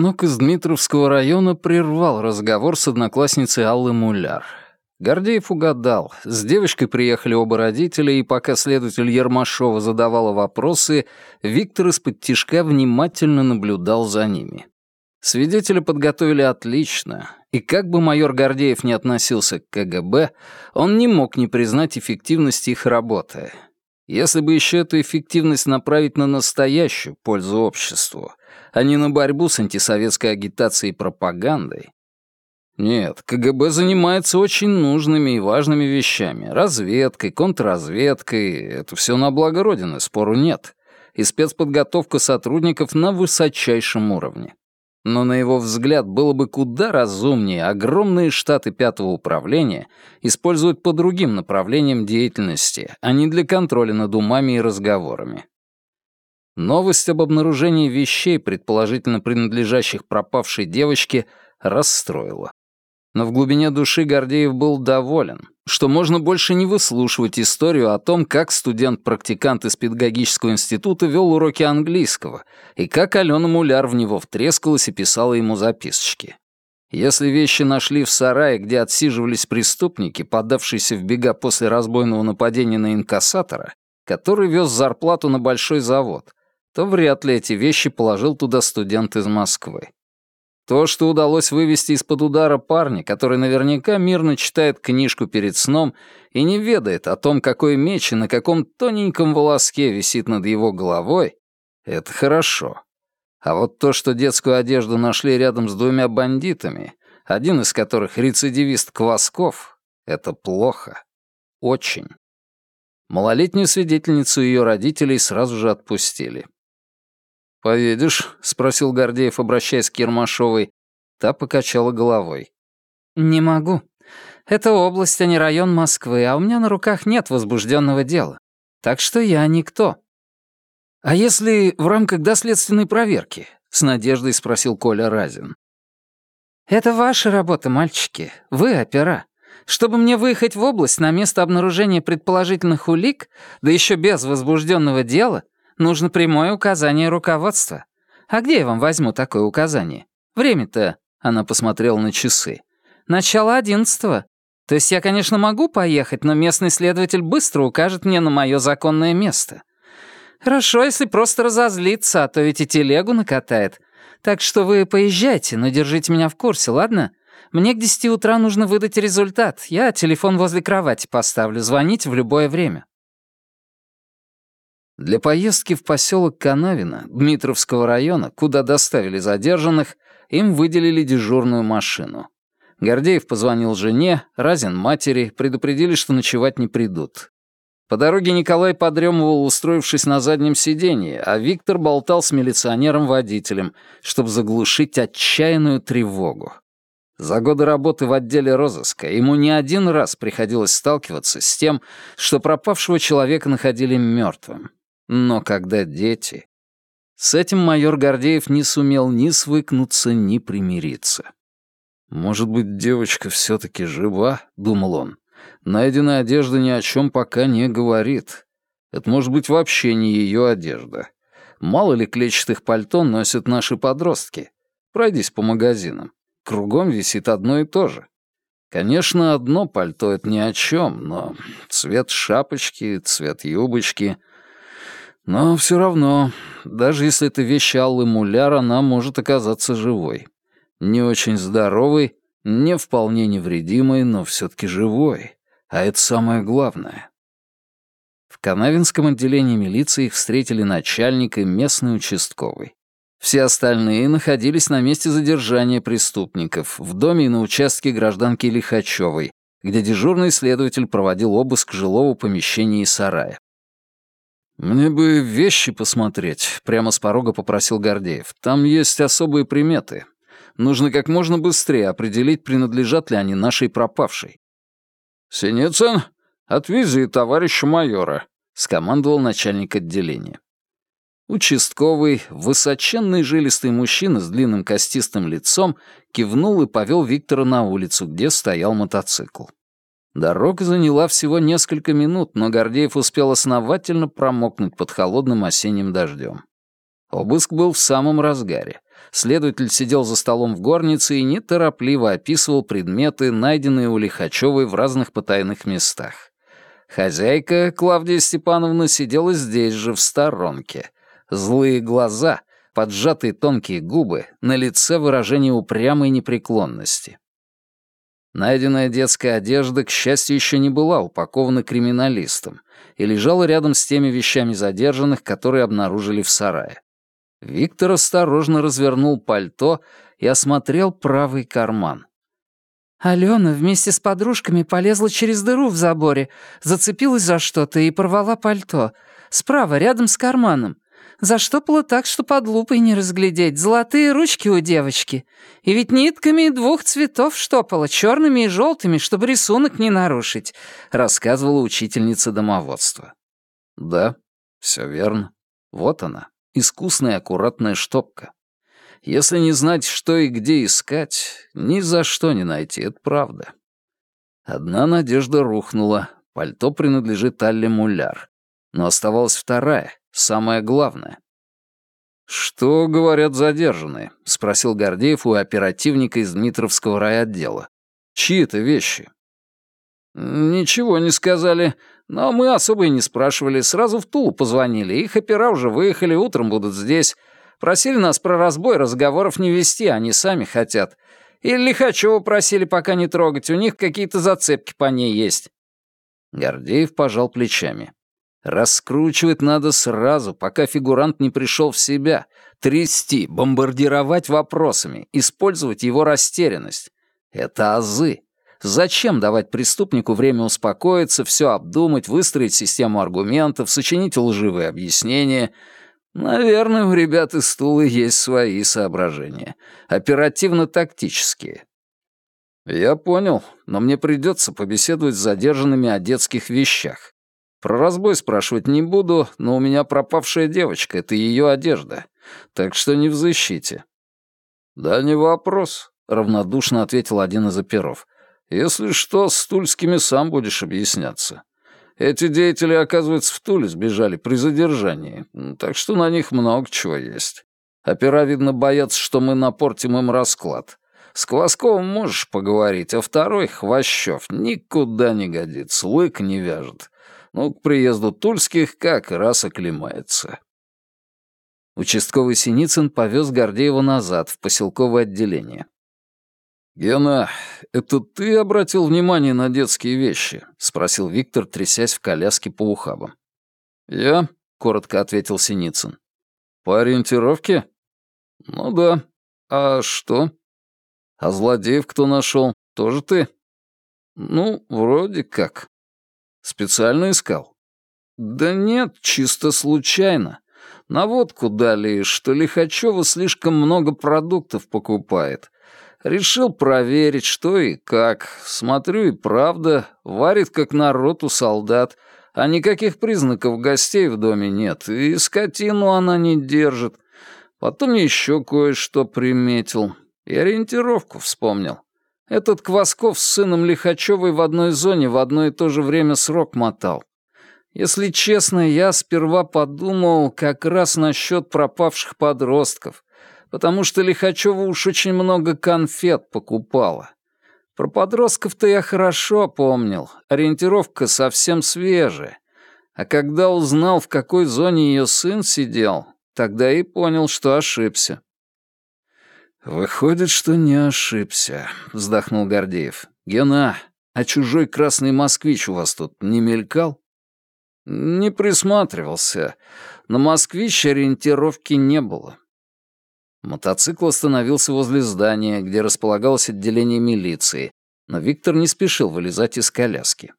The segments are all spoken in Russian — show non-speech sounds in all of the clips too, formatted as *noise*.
Звонок из Дмитровского района прервал разговор с одноклассницей Аллы Муляр. Гордеев угадал. С девочкой приехали оба родителя, и пока следователь Ермашова задавала вопросы, Виктор из-под тишка внимательно наблюдал за ними. Свидетеля подготовили отлично, и как бы майор Гордеев не относился к КГБ, он не мог не признать эффективности их работы. Если бы еще эту эффективность направить на настоящую пользу обществу, а не на борьбу с антисоветской агитацией и пропагандой, нет, КГБ занимается очень нужными и важными вещами. Разведкой, контрразведкой. Это все на благо Родины, спору нет. И спецподготовка сотрудников на высочайшем уровне. Но на его взгляд было бы куда разумнее огромные штаты пятого управления использовать по другим направлениям деятельности, а не для контроля над умами и разговорами. Новость об обнаружении вещей, предположительно принадлежащих пропавшей девочке, расстроила. Но в глубине души Гордеев был доволен, что можно больше не выслушивать историю о том, как студент-практикант из педагогического института вел уроки английского, и как Алена Муляр в него втрескалась и писала ему записочки. Если вещи нашли в сарае, где отсиживались преступники, подавшиеся в бега после разбойного нападения на инкассатора, который вез зарплату на большой завод, то вряд ли эти вещи положил туда студент из Москвы. То, что удалось вывести из-под удара парня, который наверняка мирно читает книжку перед сном и не ведает о том, какой меч и на каком тоненьком волоске висит над его головой, это хорошо. А вот то, что детскую одежду нашли рядом с двумя бандитами, один из которых рецидивист Квасков, это плохо. Очень. Малолетнюю свидетельницу ее родителей сразу же отпустили. «Поедешь?» — спросил Гордеев, обращаясь к Ермашовой. Та покачала головой. «Не могу. Это область, а не район Москвы, а у меня на руках нет возбужденного дела. Так что я никто». «А если в рамках доследственной проверки?» — с надеждой спросил Коля Разин. «Это ваша работа, мальчики. Вы опера. Чтобы мне выехать в область на место обнаружения предположительных улик, да еще без возбужденного дела, Нужно прямое указание руководства. А где я вам возьму такое указание? Время-то...» Она посмотрела на часы. «Начало одиннадцатого. То есть я, конечно, могу поехать, но местный следователь быстро укажет мне на мое законное место. Хорошо, если просто разозлиться, а то ведь и телегу накатает. Так что вы поезжайте, но держите меня в курсе, ладно? Мне к десяти утра нужно выдать результат. Я телефон возле кровати поставлю, звоните в любое время». Для поездки в поселок Канавино Дмитровского района, куда доставили задержанных, им выделили дежурную машину. Гордеев позвонил жене, Разин матери, предупредили, что ночевать не придут. По дороге Николай подремывал, устроившись на заднем сиденье, а Виктор болтал с милиционером-водителем, чтобы заглушить отчаянную тревогу. За годы работы в отделе розыска ему не один раз приходилось сталкиваться с тем, что пропавшего человека находили мертвым. Но когда дети... С этим майор Гордеев не сумел ни свыкнуться, ни примириться. «Может быть, девочка все-таки жива?» — думал он. «Найденная одежда ни о чем пока не говорит. Это может быть вообще не ее одежда. Мало ли клетчатых пальто носят наши подростки. Пройдись по магазинам. Кругом висит одно и то же. Конечно, одно пальто — это ни о чем, но цвет шапочки, цвет юбочки — но все равно, даже если это вещь Аллы Муляр, она может оказаться живой. Не очень здоровой, не вполне невредимой, но все-таки живой. А это самое главное. В Канавинском отделении милиции их встретили начальник и местный участковый. Все остальные находились на месте задержания преступников, в доме и на участке гражданки Лихачевой, где дежурный следователь проводил обыск жилого помещения и сарая. «Мне бы вещи посмотреть», — прямо с порога попросил Гордеев. «Там есть особые приметы. Нужно как можно быстрее определить, принадлежат ли они нашей пропавшей». «Синицын, отвези товарища майора», — скомандовал начальник отделения. Участковый, высоченный жилистый мужчина с длинным костистым лицом кивнул и повел Виктора на улицу, где стоял мотоцикл. Дорога заняла всего несколько минут, но Гордеев успел основательно промокнуть под холодным осенним дождем. Обыск был в самом разгаре. Следователь сидел за столом в горнице и неторопливо описывал предметы, найденные у Лихачевой в разных потайных местах. Хозяйка, Клавдия Степановна, сидела здесь же, в сторонке. Злые глаза, поджатые тонкие губы, на лице выражение упрямой непреклонности. Найденная детская одежда, к счастью, еще не была упакована криминалистом и лежала рядом с теми вещами задержанных, которые обнаружили в сарае. Виктор осторожно развернул пальто и осмотрел правый карман. Алена вместе с подружками полезла через дыру в заборе, зацепилась за что-то и порвала пальто. Справа, рядом с карманом. Заштопала так, что под лупой не разглядеть. Золотые ручки у девочки. И ведь нитками двух цветов штопала, черными и желтыми, чтобы рисунок не нарушить», — рассказывала учительница домоводства. «Да, все верно. Вот она, искусная аккуратная штопка. Если не знать, что и где искать, ни за что не найти, это правда». Одна надежда рухнула. Пальто принадлежит Алле Муляр. Но оставалась вторая, самое главное. «Что говорят задержанные?» — спросил Гордеев у оперативника из Дмитровского райотдела. «Чьи это вещи?» «Ничего не сказали, но мы особо и не спрашивали. Сразу в Тулу позвонили. Их опера уже выехали, утром будут здесь. Просили нас про разбой, разговоров не вести, они сами хотят. И Лихачева просили пока не трогать, у них какие-то зацепки по ней есть». Гордеев пожал плечами. Раскручивать надо сразу, пока фигурант не пришел в себя. Трясти, бомбардировать вопросами, использовать его растерянность. Это азы. Зачем давать преступнику время успокоиться, все обдумать, выстроить систему аргументов, сочинить лживые объяснения? Наверное, у ребят из стула есть свои соображения. Оперативно-тактические. Я понял, но мне придется побеседовать с задержанными о детских вещах. Про разбой спрашивать не буду, но у меня пропавшая девочка, это ее одежда. Так что не в защите». «Да не вопрос», — равнодушно ответил один из оперов. «Если что, с Тульскими сам будешь объясняться. Эти деятели, оказывается, в Туле сбежали при задержании, так что на них много чего есть. Опера, видно, боятся, что мы напортим им расклад. С Квасковым можешь поговорить, а второй, Хвощев, никуда не годится, лык не вяжет но к приезду Тульских как раз оклемается. Участковый Синицын повез Гордеева назад, в поселковое отделение. «Гена, это ты обратил внимание на детские вещи?» — спросил Виктор, трясясь в коляске по ухабам. «Я?» — коротко ответил Синицын. «По ориентировке?» «Ну да. А что?» «А злодеев кто нашел? Тоже ты?» «Ну, вроде как», Специально искал? Да нет, чисто случайно. Наводку дали, что Лихачева слишком много продуктов покупает. Решил проверить, что и как. Смотрю, и правда, варит как народ у солдат, а никаких признаков гостей в доме нет, и скотину она не держит. Потом еще кое-что приметил, и ориентировку вспомнил. Этот Квасков с сыном Лихачевой в одной зоне в одно и то же время срок мотал. Если честно, я сперва подумал как раз насчет пропавших подростков, потому что Лихачева уж очень много конфет покупала. Про подростков-то я хорошо помнил, ориентировка совсем свежая. А когда узнал, в какой зоне ее сын сидел, тогда и понял, что ошибся. «Выходит, что не ошибся», — вздохнул Гордеев. «Гена, а чужой красный москвич у вас тут не мелькал?» «Не присматривался. На москвич ориентировки не было». Мотоцикл остановился возле здания, где располагалось отделение милиции, но Виктор не спешил вылезать из коляски.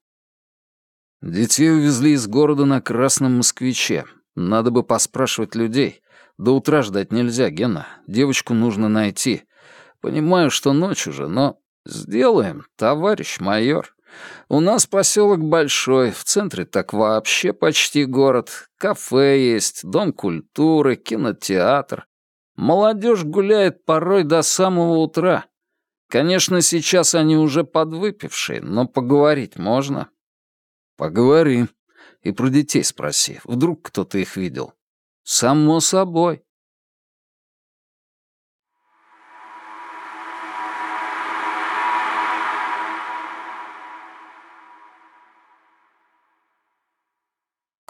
«Детей увезли из города на красном москвиче. Надо бы поспрашивать людей. До утра ждать нельзя, Гена. Девочку нужно найти. Понимаю, что ночь уже, но сделаем, товарищ майор. У нас поселок большой, в центре так вообще почти город. Кафе есть, дом культуры, кинотеатр. Молодежь гуляет порой до самого утра. Конечно, сейчас они уже подвыпившие, но поговорить можно. Поговори. И про детей спроси. Вдруг кто-то их видел. Само собой.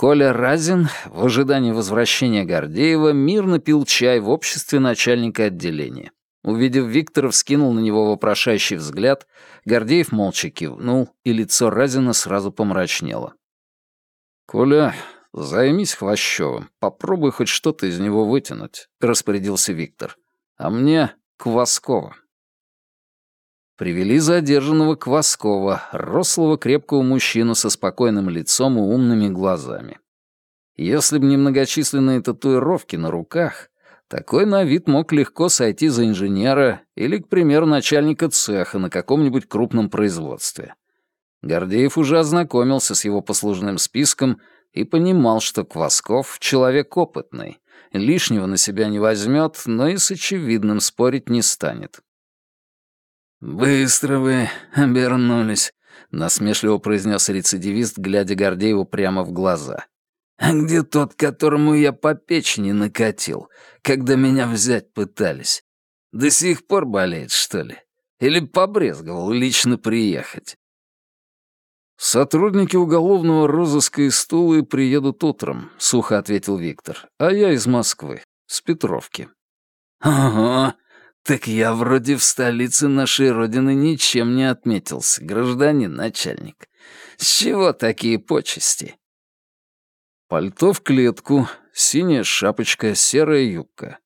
Коля Разин в ожидании возвращения Гордеева мирно пил чай в обществе начальника отделения. Увидев Виктора, вскинул на него вопрошающий взгляд, Гордеев молча кивнул, и лицо Разина сразу помрачнело. «Коля, займись Хвощевым, попробуй хоть что-то из него вытянуть», — распорядился Виктор. «А мне Кваскова». Привели задержанного Кваскова, рослого крепкого мужчину со спокойным лицом и умными глазами. Если б не многочисленные татуировки на руках, такой на вид мог легко сойти за инженера или, к примеру, начальника цеха на каком-нибудь крупном производстве. Гордеев уже ознакомился с его послужным списком и понимал, что Квасков — человек опытный, лишнего на себя не возьмет, но и с очевидным спорить не станет. «Быстро вы обернулись», — насмешливо произнес рецидивист, глядя Гордееву прямо в глаза. «А где тот, которому я по печени накатил, когда меня взять пытались? До сих пор болеет, что ли? Или побрезговал лично приехать?» «Сотрудники уголовного розыска из Тулы приедут утром», — сухо ответил Виктор. «А я из Москвы, с Петровки». «Ого, «Так я вроде в столице нашей родины ничем не отметился, гражданин начальник. С чего такие почести?» Пальто в клетку, синяя шапочка, серая юбка.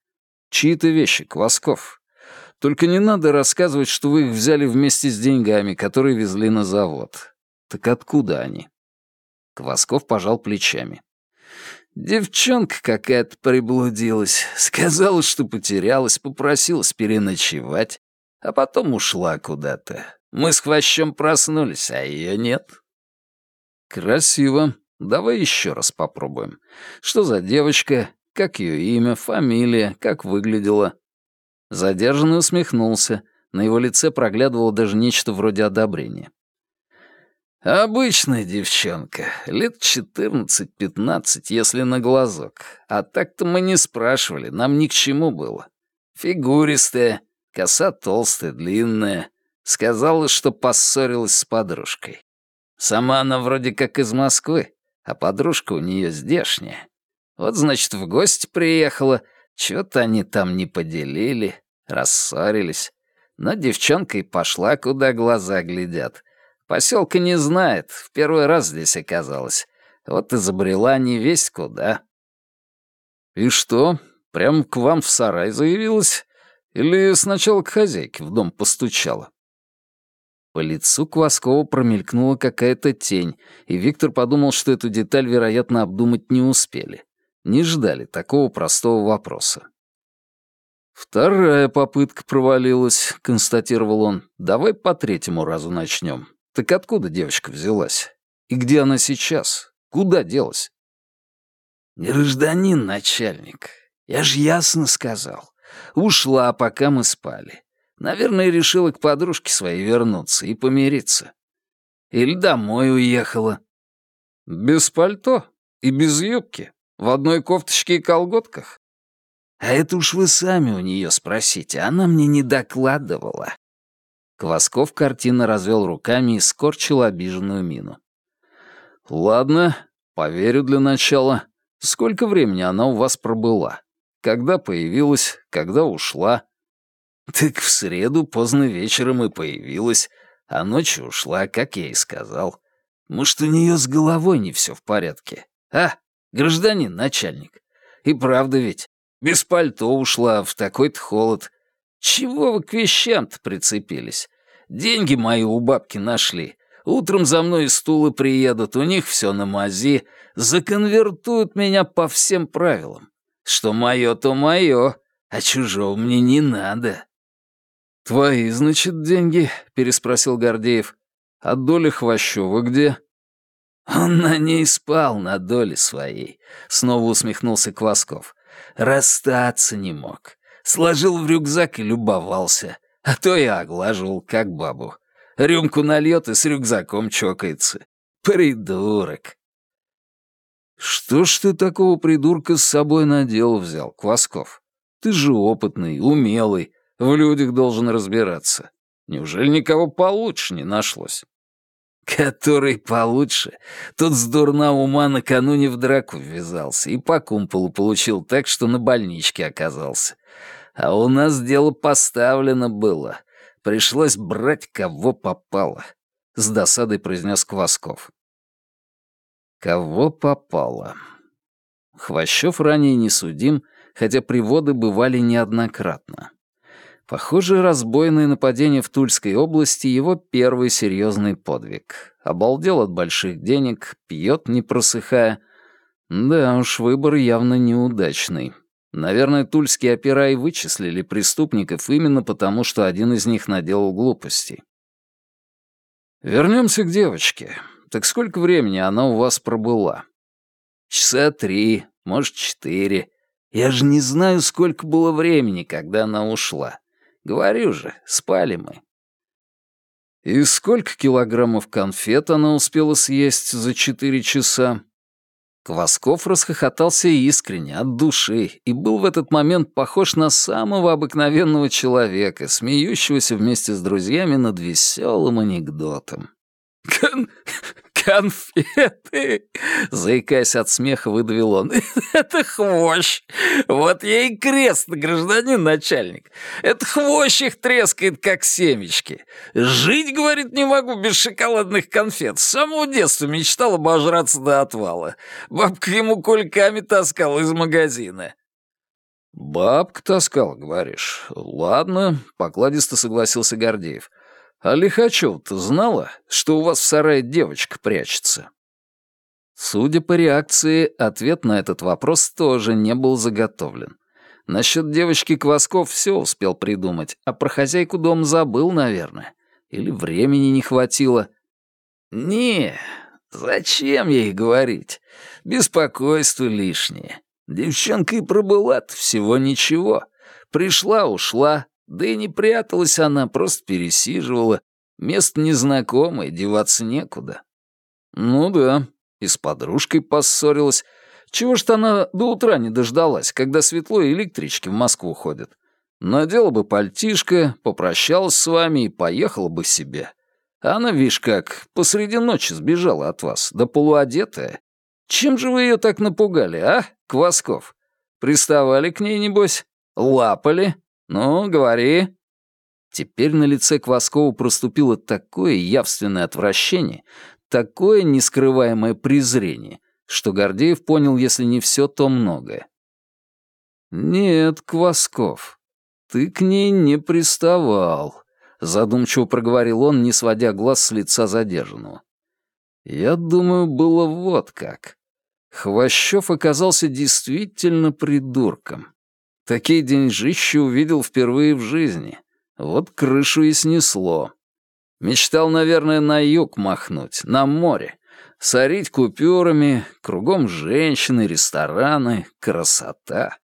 Чьи-то вещи, Квасков. Только не надо рассказывать, что вы их взяли вместе с деньгами, которые везли на завод. Так откуда они?» Квасков пожал плечами. Девчонка какая-то приблудилась. Сказала, что потерялась, попросилась переночевать, а потом ушла куда-то. Мы с Хвощом проснулись, а ее нет. Красиво. Давай еще раз попробуем. Что за девочка? Как ее имя, фамилия, как выглядела? Задержанный усмехнулся. На его лице проглядывало даже нечто вроде одобрения. Обычная девчонка, лет четырнадцать-пятнадцать, если на глазок. А так-то мы не спрашивали, нам ни к чему было. Фигуристая, коса толстая, длинная. Сказала, что поссорилась с подружкой. Сама она вроде как из Москвы, а подружка у нее здешняя. Вот, значит, в гости приехала, чего-то они там не поделили, рассорились. Но девчонка и пошла, куда глаза глядят — Поселка не знает, в первый раз здесь оказалась. Вот и забрела не весть куда. И что, прям к вам в сарай заявилась? Или сначала к хозяйке в дом постучала? По лицу Кваскова промелькнула какая-то тень, и Виктор подумал, что эту деталь, вероятно, обдумать не успели. Не ждали такого простого вопроса. «Вторая попытка провалилась», — констатировал он. «Давай по третьему разу начнем. Так откуда девочка взялась? И где она сейчас? Куда делась? Гражданин начальник, я ж ясно сказал. Ушла, пока мы спали. Наверное, решила к подружке своей вернуться и помириться. Или домой уехала. Без пальто и без юбки, в одной кофточке и колготках. А это уж вы сами у нее спросите, она мне не докладывала. Квасков картинно развел руками и скорчил обиженную мину. «Ладно, поверю для начала. Сколько времени она у вас пробыла? Когда появилась, когда ушла?» «Так в среду поздно вечером и появилась, а ночью ушла, как я и сказал. Может, у нее с головой не все в порядке? А, гражданин начальник? И правда ведь, без пальто ушла, в такой-то холод. Чего вы к вещам-то прицепились? Деньги мои у бабки нашли. Утром за мной из стула приедут, у них все на мази, законвертуют меня по всем правилам. Что мое, то мое, а чужого мне не надо». «Твои, значит, деньги?» — переспросил Гордеев. «А доля Хвощева где?» «Он на ней спал, на доле своей», — снова усмехнулся Квасков. «Расстаться не мог. Сложил в рюкзак и любовался. А то я оглаживал, как бабу. Рюмку нальет и с рюкзаком чокается. Придурок. Что ж ты такого придурка с собой на дело взял, Квасков? Ты же опытный, умелый, в людях должен разбираться. Неужели никого получше не нашлось? Который получше. Тот с дурна ума накануне в драку ввязался и по кумполу получил так, что на больничке оказался. А у нас дело поставлено было. Пришлось брать кого попало. С досадой произнес Квасков. Кого попало. Хвощев ранее не судим, хотя приводы бывали неоднократно. Похоже, разбойное нападение в Тульской области — его первый серьезный подвиг. Обалдел от больших денег, пьет, не просыхая. Да уж, выбор явно неудачный. Наверное, тульские опера и вычислили преступников именно потому, что один из них наделал глупостей. Вернемся к девочке. Так сколько времени она у вас пробыла? Часа три, может, четыре. Я же не знаю, сколько было времени, когда она ушла. Говорю же, спали мы. И сколько килограммов конфет она успела съесть за четыре часа? Квасков расхохотался искренне, от души, и был в этот момент похож на самого обыкновенного человека, смеющегося вместе с друзьями над веселым анекдотом. «Кон «Конфеты!» — заикаясь от смеха, выдавил он. *laughs* «Это хвощ! Вот и крест, гражданин начальник! Это хвощ их трескает, как семечки! Жить, — говорит, — не могу без шоколадных конфет. С самого детства мечтал обожраться до отвала. Бабка ему кульками таскала из магазина». «Бабка таскал, говоришь? Ладно», — покладисто согласился Гордеев. А Лихачев-то знала, что у вас в сарае девочка прячется?» Судя по реакции, ответ на этот вопрос тоже не был заготовлен. Насчет девочки Квасков все успел придумать, а про хозяйку дом забыл, наверное. Или времени не хватило. «Не, зачем ей говорить? Беспокойство лишнее. Девчонка и пробыла всего ничего. Пришла-ушла, да и не пряталась она, просто пересиживала. Место незнакомое, деваться некуда. Ну да, и с подружкой поссорилась. Чего ж-то она до утра не дождалась, когда светло и электрички в Москву ходят. Надела бы пальтишко, попрощалась с вами и поехала бы себе. А она, видишь как, посреди ночи сбежала от вас, да полуодетая. Чем же вы ее так напугали, а, Квасков? Приставали к ней, небось? Лапали? «Ну, говори». Теперь на лице Кваскова проступило такое явственное отвращение, такое нескрываемое презрение, что Гордеев понял, если не все, то многое. «Нет, Квасков, ты к ней не приставал», — задумчиво проговорил он, не сводя глаз с лица задержанного. «Я думаю, было вот как. Хвощев оказался действительно придурком. Такие деньжища увидел впервые в жизни. Вот крышу и снесло. Мечтал, наверное, на юг махнуть, на море. Сорить купюрами, кругом женщины, рестораны, красота.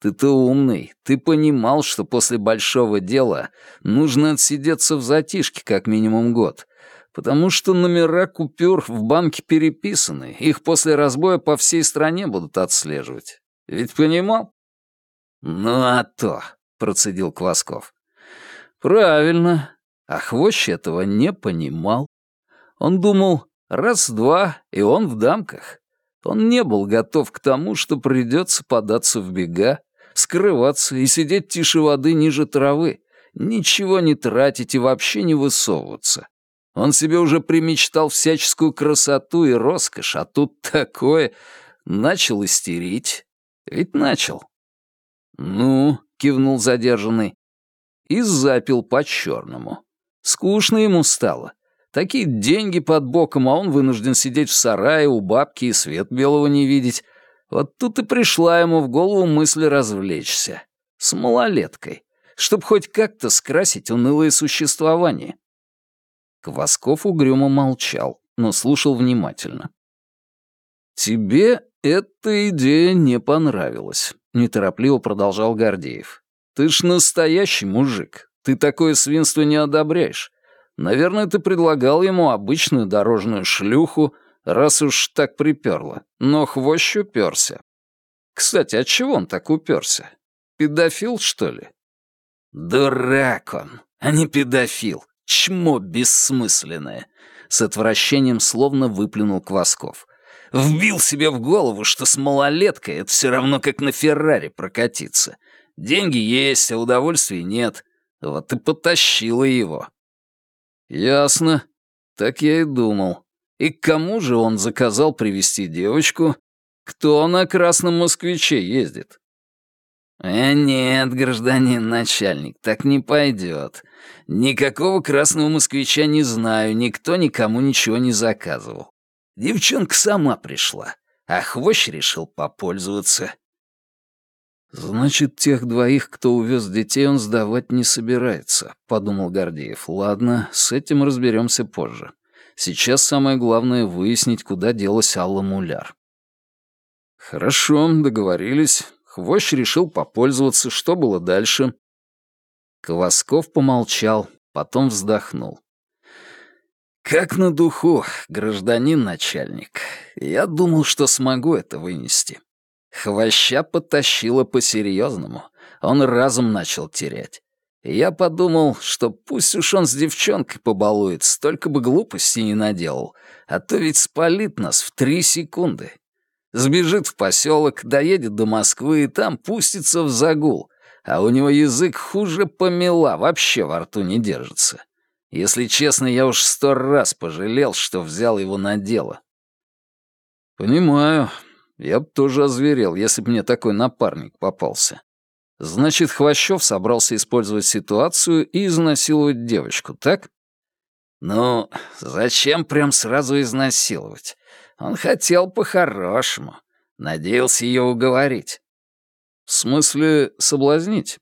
Ты-то умный, ты понимал, что после большого дела нужно отсидеться в затишке как минимум год, потому что номера купюр в банке переписаны, их после разбоя по всей стране будут отслеживать. Ведь понимал? «Ну а то», — процедил Квасков. «Правильно. А Хвощ этого не понимал. Он думал, раз-два, и он в дамках. Он не был готов к тому, что придется податься в бега, скрываться и сидеть тише воды ниже травы, ничего не тратить и вообще не высовываться. Он себе уже примечтал всяческую красоту и роскошь, а тут такое... Начал истерить. Ведь начал. «Ну», — кивнул задержанный. И запил по-черному. Скучно ему стало. Такие деньги под боком, а он вынужден сидеть в сарае у бабки и свет белого не видеть. Вот тут и пришла ему в голову мысль развлечься. С малолеткой. Чтоб хоть как-то скрасить унылое существование. Квасков угрюмо молчал, но слушал внимательно. «Тебе эта идея не понравилась», — неторопливо продолжал Гордеев. «Ты ж настоящий мужик. Ты такое свинство не одобряешь. Наверное, ты предлагал ему обычную дорожную шлюху, раз уж так приперло. Но хвощ уперся. Кстати, от чего он так уперся? Педофил, что ли?» «Дурак он, а не педофил. Чмо бессмысленное. с отвращением словно выплюнул Квасков. Вбил себе в голову, что с малолеткой это все равно как на Феррари прокатиться. Деньги есть, а удовольствия нет. Вот и потащила его. Ясно. Так я и думал. И к кому же он заказал привести девочку? Кто на красном москвиче ездит? «Э, нет, гражданин начальник, так не пойдет. Никакого красного москвича не знаю, никто никому ничего не заказывал. Девчонка сама пришла, а хвощ решил попользоваться. «Значит, тех двоих, кто увез детей, он сдавать не собирается», — подумал Гордеев. «Ладно, с этим разберемся позже. Сейчас самое главное — выяснить, куда делась Алла Муляр». «Хорошо, договорились. Хвощ решил попользоваться. Что было дальше?» Квасков помолчал, потом вздохнул. «Как на духу, гражданин начальник. Я думал, что смогу это вынести. Хвоща подтащила по-серьезному. Он разом начал терять. я подумал, что пусть уж он с девчонкой побалует, столько бы глупостей не наделал, а то ведь спалит нас в три секунды. Сбежит в поселок, доедет до Москвы и там пустится в загул, а у него язык хуже помела, вообще во рту не держится. Если честно, я уж сто раз пожалел, что взял его на дело. Понимаю. Я бы тоже озверел, если бы мне такой напарник попался. Значит, Хвощев собрался использовать ситуацию и изнасиловать девочку, так? Ну, зачем прям сразу изнасиловать? Он хотел по-хорошему. Надеялся ее уговорить. В смысле, соблазнить?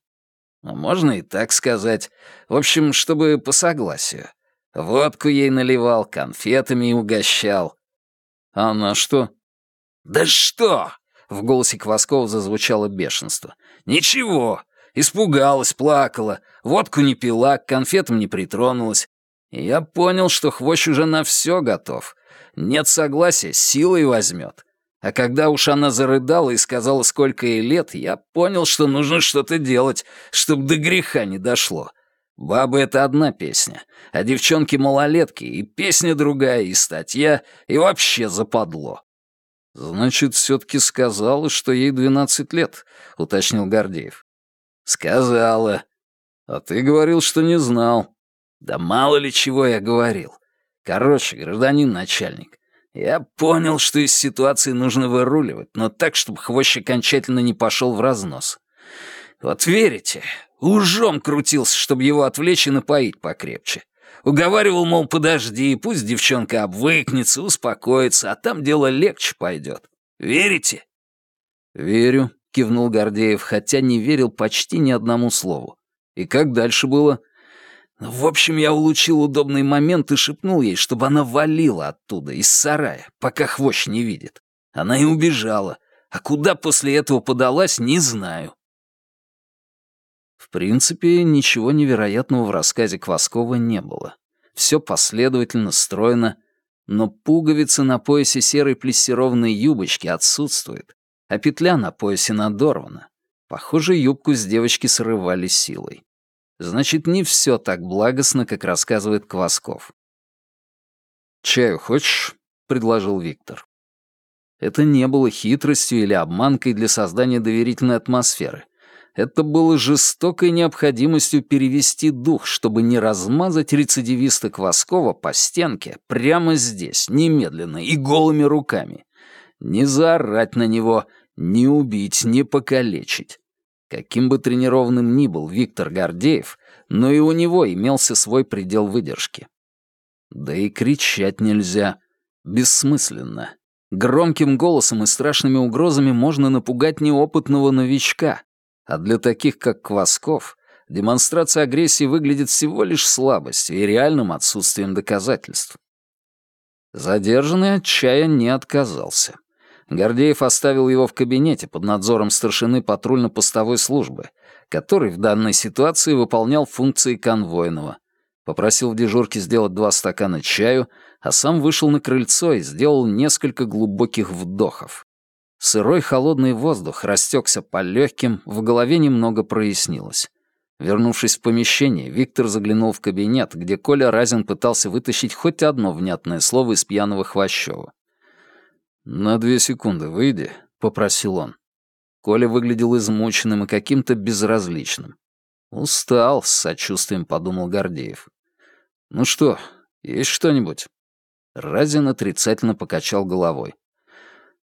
Ну, можно и так сказать. В общем, чтобы по согласию. Водку ей наливал, конфетами угощал. А она что? «Да что?» — в голосе Кваскова зазвучало бешенство. «Ничего. Испугалась, плакала, водку не пила, к конфетам не притронулась. И я понял, что хвощ уже на все готов. Нет согласия, силой возьмет. А когда уж она зарыдала и сказала, сколько ей лет, я понял, что нужно что-то делать, чтобы до греха не дошло. Бабы — это одна песня, а девчонки-малолетки — и песня другая, и статья, и вообще западло. «Значит, все-таки сказала, что ей двенадцать лет», — уточнил Гордеев. «Сказала. А ты говорил, что не знал». «Да мало ли чего я говорил. Короче, гражданин начальник, я понял, что из ситуации нужно выруливать, но так, чтобы хвощ окончательно не пошел в разнос. Вот верите, ужом крутился, чтобы его отвлечь и напоить покрепче. Уговаривал, мол, подожди, пусть девчонка обвыкнется, успокоится, а там дело легче пойдет. Верите? Верю, кивнул Гордеев, хотя не верил почти ни одному слову. И как дальше было? В общем, я улучил удобный момент и шепнул ей, чтобы она валила оттуда, из сарая, пока хвощ не видит. Она и убежала. А куда после этого подалась, не знаю. В принципе, ничего невероятного в рассказе Кваскова не было. Все последовательно, стройно, но пуговица на поясе серой плессированной юбочки отсутствует, а петля на поясе надорвана. Похоже, юбку с девочки срывали силой. Значит, не все так благостно, как рассказывает Квасков. «Чаю хочешь?» — предложил Виктор. Это не было хитростью или обманкой для создания доверительной атмосферы. Это было жестокой необходимостью перевести дух, чтобы не размазать рецидивиста Кваскова по стенке прямо здесь, немедленно и голыми руками. Не заорать на него, не убить, не покалечить. Каким бы тренированным ни был Виктор Гордеев, но и у него имелся свой предел выдержки. Да и кричать нельзя. Бессмысленно. Громким голосом и страшными угрозами можно напугать неопытного новичка. А для таких, как Квасков, демонстрация агрессии выглядит всего лишь слабостью и реальным отсутствием доказательств. Задержанный от чая не отказался. Гордеев оставил его в кабинете под надзором старшины патрульно-постовой службы, который в данной ситуации выполнял функции конвойного. Попросил в дежурке сделать два стакана чаю, а сам вышел на крыльцо и сделал несколько глубоких вдохов. Сырой холодный воздух растекся по легким, в голове немного прояснилось. Вернувшись в помещение, Виктор заглянул в кабинет, где Коля Разин пытался вытащить хоть одно внятное слово из пьяного Хвощева. «На две секунды выйди», — попросил он. Коля выглядел измученным и каким-то безразличным. «Устал», — с сочувствием подумал Гордеев. «Ну что, есть что-нибудь?» Разин отрицательно покачал головой.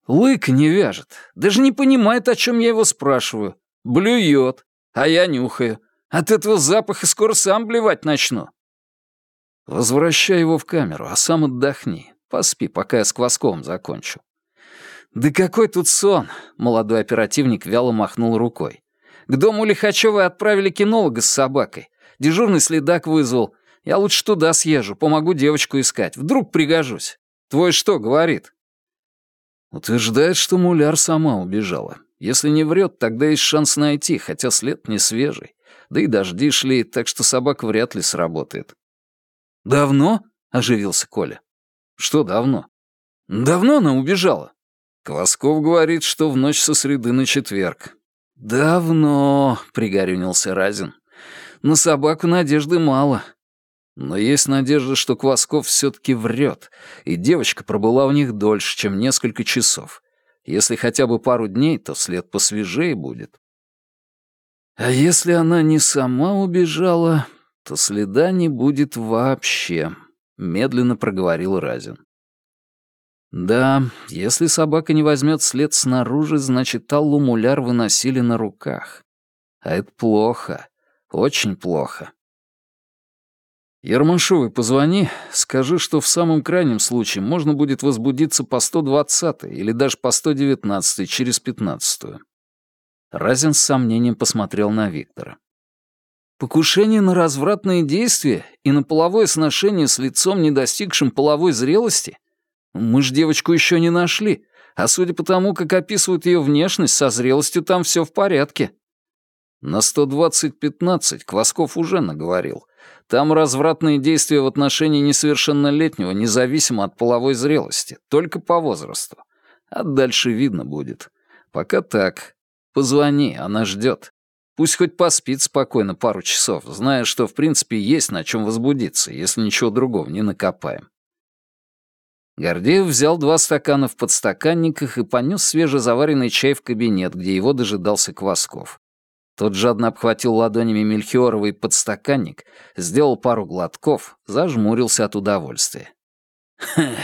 «Лык не вяжет. Даже не понимает, о чем я его спрашиваю. Блюет, а я нюхаю. От этого запаха скоро сам блевать начну». «Возвращай его в камеру, а сам отдохни. Поспи, пока я с кваском закончу». «Да какой тут сон!» — молодой оперативник вяло махнул рукой. «К дому Лихачёвой отправили кинолога с собакой. Дежурный следак вызвал. Я лучше туда съезжу, помогу девочку искать. Вдруг пригожусь. Твой что говорит?» Утверждает, что Муляр сама убежала. Если не врет, тогда есть шанс найти, хотя след не свежий. Да и дожди шли, так что собака вряд ли сработает. «Давно?» — оживился Коля. «Что давно?» «Давно она убежала?» Квасков говорит, что в ночь со среды на четверг. «Давно», — пригорюнился Разин. «На собаку надежды мало. Но есть надежда, что Квасков все-таки врет, и девочка пробыла у них дольше, чем несколько часов. Если хотя бы пару дней, то след посвежее будет. А если она не сама убежала, то следа не будет вообще, медленно проговорил Разин. Да, если собака не возьмет след снаружи, значит, Аллу Муляр выносили на руках. А это плохо, очень плохо. Ермашовой позвони, скажи, что в самом крайнем случае можно будет возбудиться по 120 или даже по 119 через 15 -ю. Разин с сомнением посмотрел на Виктора. Покушение на развратные действия и на половое сношение с лицом, не достигшим половой зрелости? Мы ж девочку еще не нашли, а судя по тому, как описывают ее внешность, со зрелостью там все в порядке. На 120-15 Квасков уже наговорил. Там развратные действия в отношении несовершеннолетнего независимо от половой зрелости, только по возрасту. А дальше видно будет. Пока так. Позвони, она ждет. Пусть хоть поспит спокойно пару часов, зная, что в принципе есть на чем возбудиться, если ничего другого не накопаем. Гордеев взял два стакана в подстаканниках и понес свежезаваренный чай в кабинет, где его дожидался Квасков. Тот жадно обхватил ладонями мельхиоровый подстаканник, сделал пару глотков, зажмурился от удовольствия.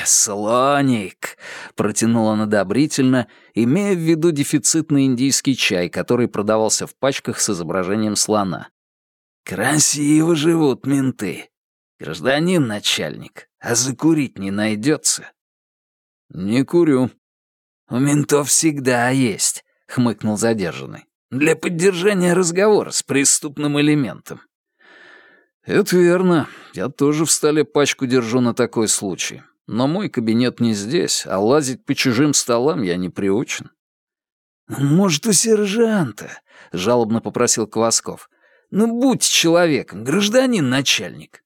«Слоник!» — протянул он одобрительно, имея в виду дефицитный индийский чай, который продавался в пачках с изображением слона. «Красиво живут менты. Гражданин начальник, а закурить не найдется?» «Не курю». «У ментов всегда есть», — хмыкнул задержанный для поддержания разговора с преступным элементом. Это верно. Я тоже в столе пачку держу на такой случай. Но мой кабинет не здесь, а лазить по чужим столам я не приучен. «Может, у сержанта?» — жалобно попросил Квасков. «Ну, будь человеком, гражданин начальник».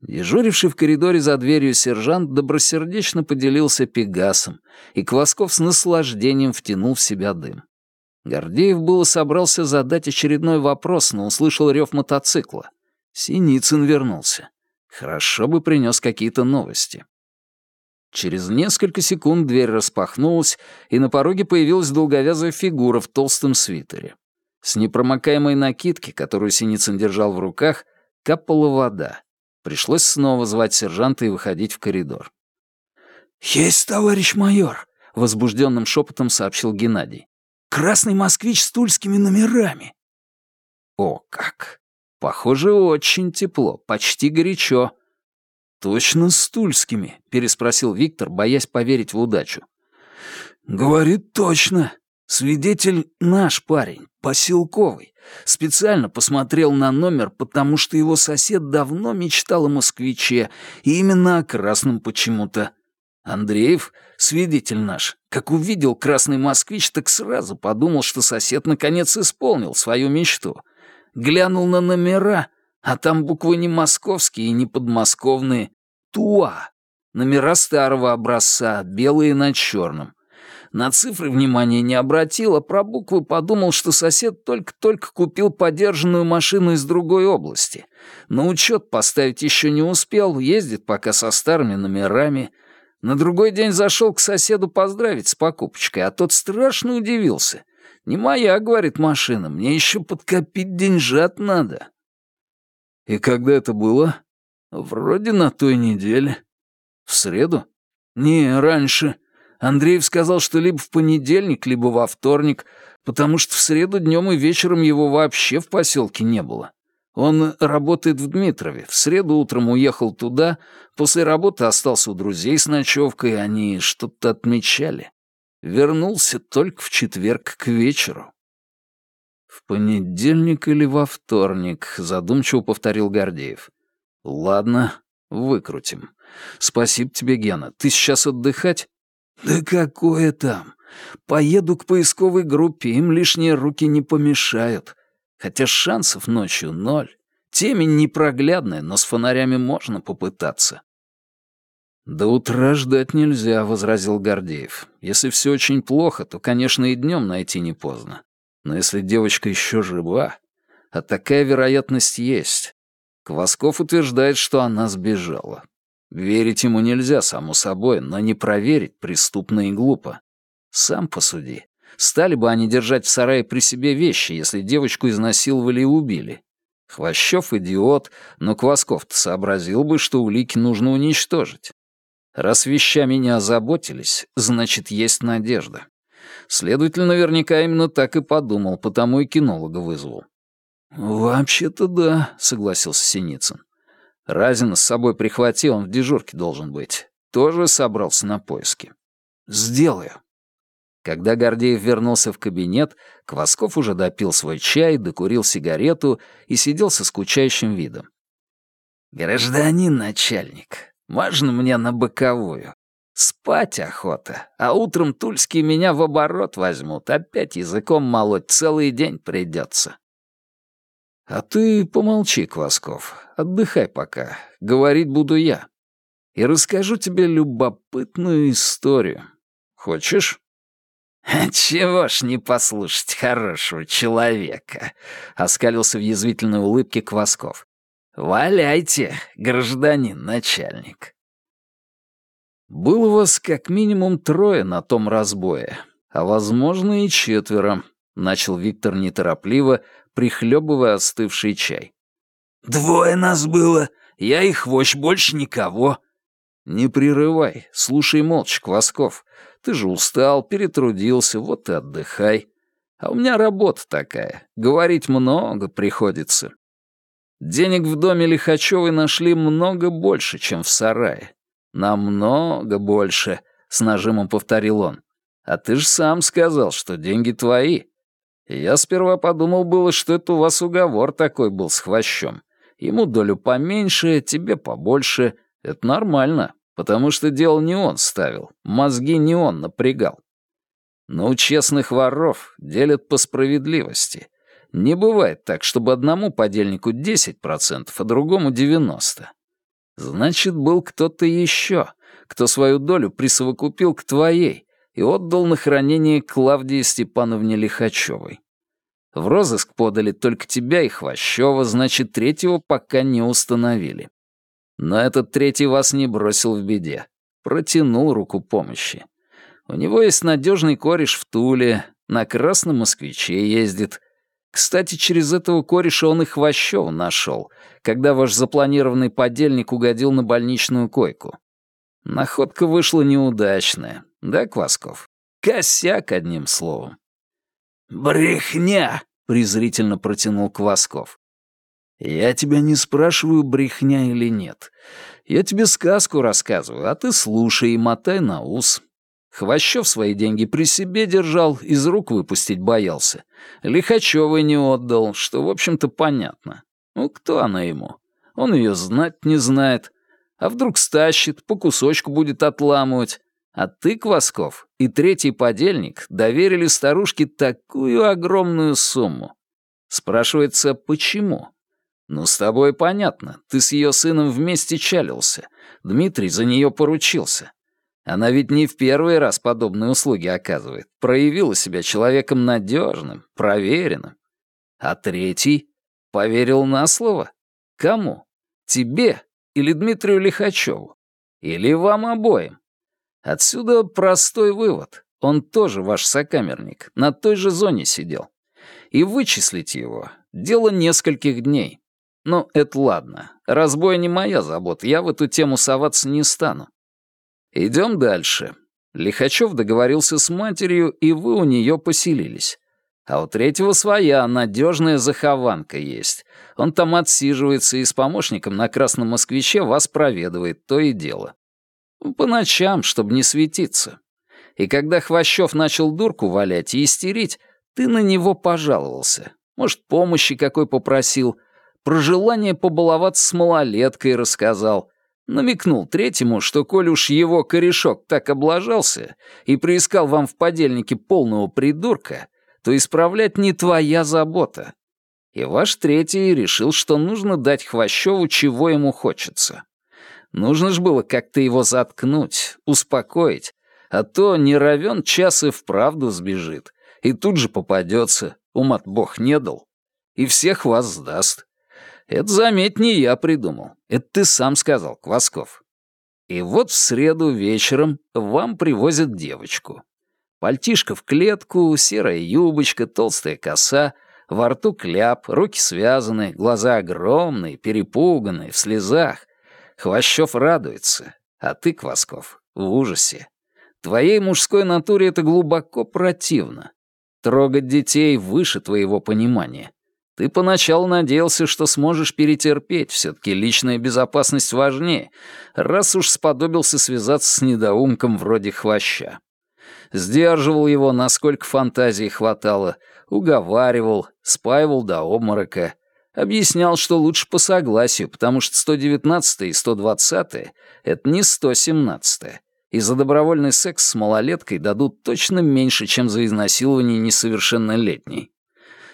Дежуривший в коридоре за дверью сержант добросердечно поделился пегасом, и Квасков с наслаждением втянул в себя дым. Гордеев было собрался задать очередной вопрос, но услышал рев мотоцикла. Синицын вернулся. Хорошо бы принес какие-то новости. Через несколько секунд дверь распахнулась, и на пороге появилась долговязая фигура в толстом свитере. С непромокаемой накидки, которую Синицын держал в руках, капала вода. Пришлось снова звать сержанта и выходить в коридор. «Есть, товарищ майор», — возбужденным шепотом сообщил Геннадий. Красный москвич с тульскими номерами. О, как! Похоже, очень тепло, почти горячо. Точно с тульскими, переспросил Виктор, боясь поверить в удачу. Говорит точно. Свидетель наш парень, поселковый. Специально посмотрел на номер, потому что его сосед давно мечтал о москвиче, и именно о красном почему-то. Андреев, свидетель наш, как увидел красный москвич, так сразу подумал, что сосед наконец исполнил свою мечту. Глянул на номера, а там буквы не московские и не подмосковные. Туа. Номера старого образца, белые на черном. На цифры внимания не обратил, а про буквы подумал, что сосед только-только купил подержанную машину из другой области. На учет поставить еще не успел, ездит пока со старыми номерами. На другой день зашел к соседу поздравить с покупочкой, а тот страшно удивился. «Не моя, — говорит машина, — мне еще подкопить деньжат надо». «И когда это было?» «Вроде на той неделе». «В среду?» «Не, раньше. Андреев сказал, что либо в понедельник, либо во вторник, потому что в среду днем и вечером его вообще в поселке не было. Он работает в Дмитрове. В среду утром уехал туда, после работы остался у друзей с ночевкой, они что-то отмечали. Вернулся только в четверг к вечеру. «В понедельник или во вторник», — задумчиво повторил Гордеев. «Ладно, выкрутим. Спасибо тебе, Гена. Ты сейчас отдыхать?» «Да какое там? Поеду к поисковой группе, им лишние руки не помешают. Хотя шансов ночью ноль. Темень непроглядная, но с фонарями можно попытаться». «До утра ждать нельзя», — возразил Гордеев. «Если все очень плохо, то, конечно, и днем найти не поздно. Но если девочка еще жива, а такая вероятность есть, Квасков утверждает, что она сбежала. Верить ему нельзя, само собой, но не проверить преступно и глупо. Сам посуди. Стали бы они держать в сарае при себе вещи, если девочку изнасиловали и убили. Хвощев идиот, но Квасков-то сообразил бы, что улики нужно уничтожить. Раз вещами не озаботились, значит, есть надежда. Следователь наверняка именно так и подумал, потому и кинолога вызвал. «Вообще-то да», — согласился Синицын. Разина с собой прихвати, он в дежурке должен быть. Тоже собрался на поиски. Сделаю. Когда Гордеев вернулся в кабинет, Квасков уже допил свой чай, докурил сигарету и сидел со скучающим видом. «Гражданин начальник, можно мне на боковую? Спать охота, а утром тульские меня в оборот возьмут, опять языком молоть целый день придется». «А ты помолчи, Квасков, отдыхай пока, говорить буду я. И расскажу тебе любопытную историю. Хочешь?» *laughs* «Чего ж не послушать хорошего человека?» — оскалился в язвительной улыбке Квасков. «Валяйте, гражданин начальник». Было вас как минимум трое на том разбое, а, возможно, и четверо, — начал Виктор неторопливо, прихлебывая остывший чай. «Двое нас было, я и хвощ, больше никого». «Не прерывай, слушай молча, Квасков. Ты же устал, перетрудился, вот и отдыхай. А у меня работа такая, говорить много приходится. Денег в доме Лихачевой нашли много больше, чем в сарае. Намного больше», — с нажимом повторил он. «А ты же сам сказал, что деньги твои. Я сперва подумал было, что это у вас уговор такой был с хвощом. Ему долю поменьше, тебе побольше. Это нормально, потому что дело не он ставил, мозги не он напрягал. Но у честных воров делят по справедливости. Не бывает так, чтобы одному подельнику 10%, а другому 90%. Значит, был кто-то еще, кто свою долю присовокупил к твоей, и отдал на хранение Клавдии Степановне Лихачевой. В розыск подали только тебя и Хвощева, значит, третьего пока не установили. Но этот третий вас не бросил в беде. Протянул руку помощи. У него есть надежный кореш в Туле, на красном москвиче ездит. Кстати, через этого кореша он и Хвощева нашел, когда ваш запланированный подельник угодил на больничную койку. Находка вышла неудачная, да, Квасков? Косяк, одним словом. «Брехня!» — презрительно протянул Квасков. «Я тебя не спрашиваю, брехня или нет. Я тебе сказку рассказываю, а ты слушай и мотай на ус. Хвощев свои деньги при себе держал, из рук выпустить боялся. Лихачевой не отдал, что, в общем-то, понятно. Ну, кто она ему? Он ее знать не знает. А вдруг стащит, по кусочку будет отламывать. А ты, Квасков, и третий подельник доверили старушке такую огромную сумму. Спрашивается, почему? Ну, с тобой понятно, ты с ее сыном вместе чалился. Дмитрий за нее поручился. Она ведь не в первый раз подобные услуги оказывает. Проявила себя человеком надежным, проверенным. А третий поверил на слово? Кому? Тебе или Дмитрию Лихачеву? Или вам обоим? Отсюда простой вывод. Он тоже ваш сокамерник, на той же зоне сидел. И вычислить его — дело нескольких дней. Но это ладно. Разбой не моя забота, я в эту тему соваться не стану. Идем дальше. Лихачев договорился с матерью, и вы у нее поселились. А у третьего своя надежная захованка есть. Он там отсиживается и с помощником на красном москвиче вас проведывает, то и дело. По ночам, чтобы не светиться. И когда Хвощев начал дурку валять и истерить, ты на него пожаловался. Может, помощи какой попросил. Про желание побаловаться с малолеткой рассказал. Намекнул третьему, что коль уж его корешок так облажался и приискал вам в подельнике полного придурка, то исправлять не твоя забота. И ваш третий решил, что нужно дать Хвощеву, чего ему хочется. Нужно ж было как-то его заткнуть, успокоить, а то не равен час и вправду сбежит, и тут же попадется, ума бог не дал, и всех вас сдаст. Это, заметь, не я придумал. Это ты сам сказал, Квасков. И вот в среду вечером вам привозят девочку. Пальтишко в клетку, серая юбочка, толстая коса, во рту кляп, руки связаны, глаза огромные, перепуганные, в слезах. Хвощев радуется, а ты, Квасков, в ужасе. Твоей мужской натуре это глубоко противно. Трогать детей выше твоего понимания. Ты поначалу надеялся, что сможешь перетерпеть, все-таки личная безопасность важнее, раз уж сподобился связаться с недоумком вроде хвоща. Сдерживал его, насколько фантазии хватало, уговаривал, спаивал до обморока, объяснял, что лучше по согласию, потому что 119 и 120 — это не 117 и за добровольный секс с малолеткой дадут точно меньше, чем за изнасилование несовершеннолетней.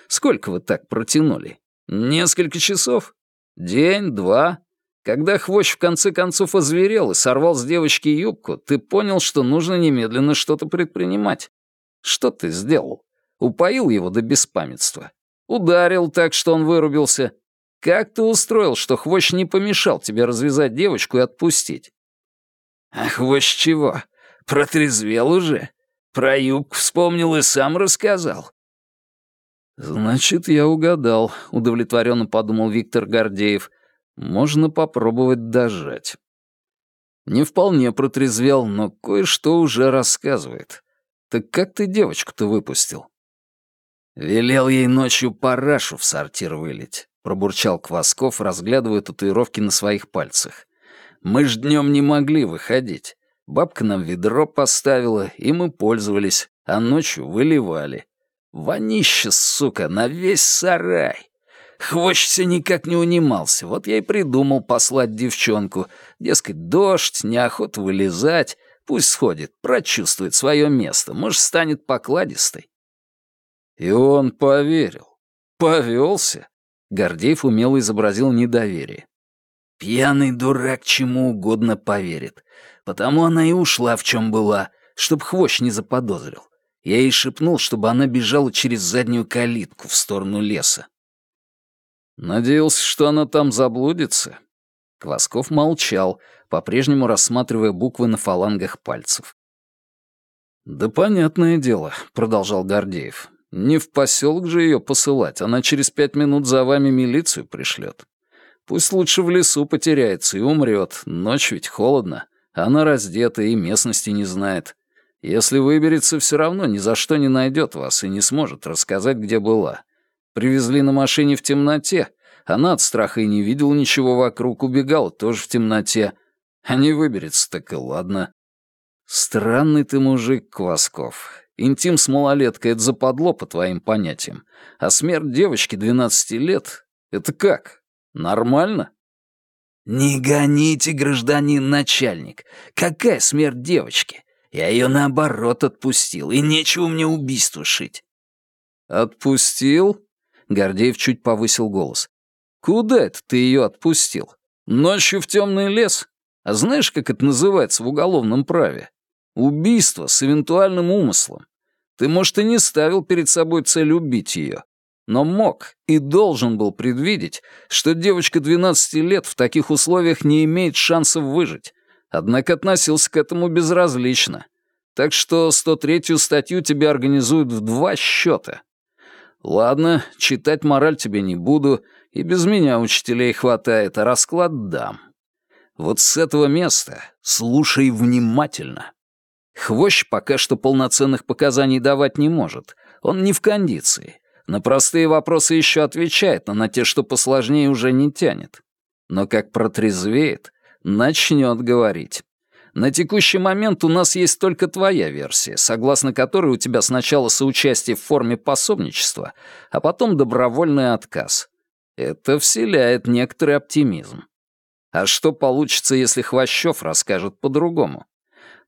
Сколько вы так протянули? Несколько часов? День, два? Когда хвощ в конце концов озверел и сорвал с девочки юбку, ты понял, что нужно немедленно что-то предпринимать. Что ты сделал? Упоил его до беспамятства. Ударил так, что он вырубился. Как ты устроил, что хвощ не помешал тебе развязать девочку и отпустить? А хвощ чего? Протрезвел уже? Про юбку вспомнил и сам рассказал. «Значит, я угадал», — удовлетворенно подумал Виктор Гордеев. «Можно попробовать дожать». Не вполне протрезвел, но кое-что уже рассказывает. Так как ты девочку-то выпустил? Велел ей ночью парашу в сортир вылить, пробурчал Квасков, разглядывая татуировки на своих пальцах. Мы ж днем не могли выходить. Бабка нам ведро поставила, и мы пользовались, а ночью выливали. Вонище, сука, на весь сарай. Хвощ все никак не унимался. Вот я и придумал послать девчонку. Дескать, дождь, неохота вылезать. Пусть сходит, прочувствует свое место. Может, станет покладистой. И он поверил. Повелся. Гордеев умело изобразил недоверие. Пьяный дурак чему угодно поверит. Потому она и ушла в чем была, чтоб хвощ не заподозрил. Я ей шепнул, чтобы она бежала через заднюю калитку в сторону леса. Надеялся, что она там заблудится. Квасков молчал, по-прежнему рассматривая буквы на фалангах пальцев. «Да понятное дело», — продолжал Гордеев. «Не в поселок же ее посылать, она через пять минут за вами милицию пришлет. Пусть лучше в лесу потеряется и умрет, ночь ведь холодно, она раздета и местности не знает. Если выберется, все равно ни за что не найдет вас и не сможет рассказать, где была. Привезли на машине в темноте. Она от страха и не видела ничего вокруг, убегала тоже в темноте. А не выберется, так и ладно. Странный ты мужик, Квасков. Интим с малолеткой — это западло по твоим понятиям. А смерть девочки 12 лет — это как? Нормально? «Не гоните, гражданин начальник. Какая смерть девочки? Я ее наоборот отпустил, и нечего мне убийство шить». «Отпустил?» — Гордеев чуть повысил голос. «Куда это ты ее отпустил? Ночью в темный лес? А знаешь, как это называется в уголовном праве? Убийство с эвентуальным умыслом. Ты, может, и не ставил перед собой цель убить ее, но мог и должен был предвидеть, что девочка 12 лет в таких условиях не имеет шансов выжить, однако относился к этому безразлично. Так что 103-ю статью тебе организуют в два счета. Ладно, читать мораль тебе не буду, и без меня учителей хватает, а расклад дам. Вот с этого места слушай внимательно. Хвощ пока что полноценных показаний давать не может, он не в кондиции. На простые вопросы еще отвечает, но на те, что посложнее, уже не тянет. Но как протрезвеет, начнет говорить. На текущий момент у нас есть только твоя версия, согласно которой у тебя сначала соучастие в форме пособничества, а потом добровольный отказ. Это вселяет некоторый оптимизм. А что получится, если Хвощев расскажет по-другому?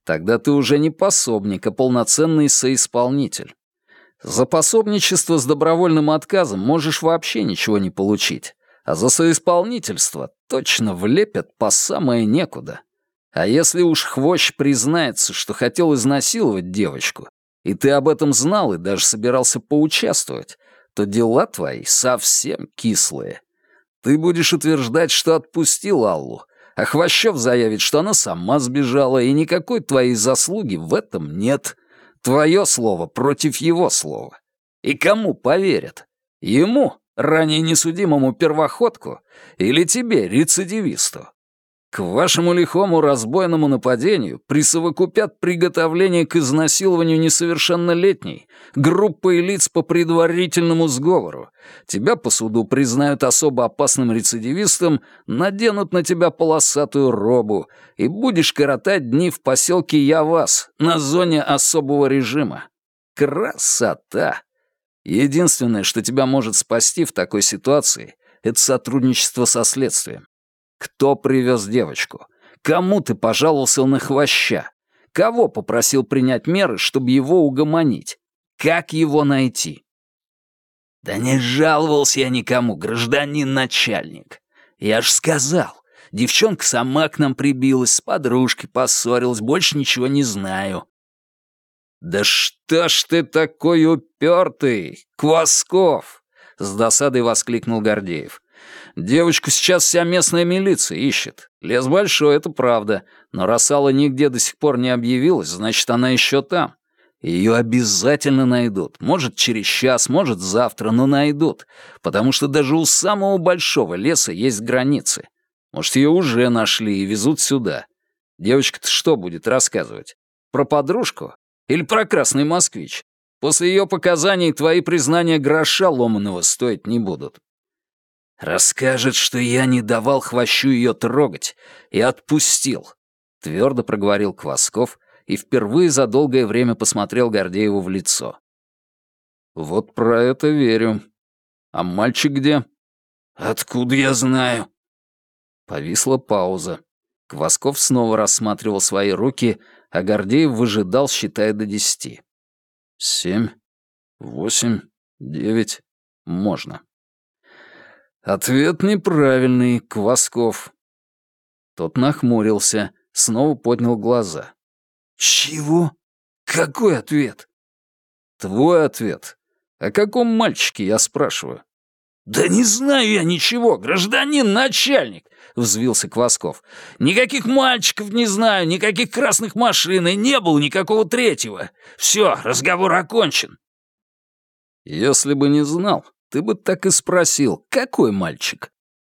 Тогда ты уже не пособник, а полноценный соисполнитель. За пособничество с добровольным отказом можешь вообще ничего не получить, а за соисполнительство точно влепят по самое некуда. А если уж Хвощ признается, что хотел изнасиловать девочку, и ты об этом знал и даже собирался поучаствовать, то дела твои совсем кислые. Ты будешь утверждать, что отпустил Аллу, а Хвощев заявит, что она сама сбежала, и никакой твоей заслуги в этом нет. Твое слово против его слова. И кому поверят? Ему, ранее несудимому первоходку, или тебе, рецидивисту? К вашему лихому разбойному нападению присовокупят приготовление к изнасилованию несовершеннолетней, группой лиц по предварительному сговору. Тебя по суду признают особо опасным рецидивистом, наденут на тебя полосатую робу, и будешь коротать дни в поселке Явас на зоне особого режима. Красота! Единственное, что тебя может спасти в такой ситуации, это сотрудничество со следствием. Кто привез девочку? Кому ты пожаловался на хвоща? Кого попросил принять меры, чтобы его угомонить? Как его найти? Да не жаловался я никому, гражданин начальник. Я ж сказал, девчонка сама к нам прибилась, с подружкой поссорилась, больше ничего не знаю. «Да что ж ты такой упертый, Квасков!» — с досадой воскликнул Гордеев. Девочку сейчас вся местная милиция ищет. Лес большой, это правда. Но раз Алла нигде до сих пор не объявилась, значит, она еще там. Ее обязательно найдут. Может, через час, может, завтра, но найдут. Потому что даже у самого большого леса есть границы. Может, ее уже нашли и везут сюда. Девочка-то что будет рассказывать? Про подружку? Или про красный москвич? После ее показаний твои признания гроша ломаного стоить не будут. «Расскажет, что я не давал хвощу ее трогать и отпустил», — твердо проговорил Квасков и впервые за долгое время посмотрел Гордееву в лицо. «Вот про это верю. А мальчик где?» «Откуда я знаю?» Повисла пауза. Квасков снова рассматривал свои руки, а Гордеев выжидал, считая до десяти. «Семь, восемь, девять. Можно». «Ответ неправильный, Квасков». Тот нахмурился, снова поднял глаза. «Чего? Какой ответ?» «Твой ответ. О каком мальчике, я спрашиваю?» «Да не знаю я ничего, гражданин начальник!» — взвился Квасков. «Никаких мальчиков не знаю, никаких красных машин, и не было никакого третьего. Все, разговор окончен». «Если бы не знал, ты бы так и спросил, какой мальчик?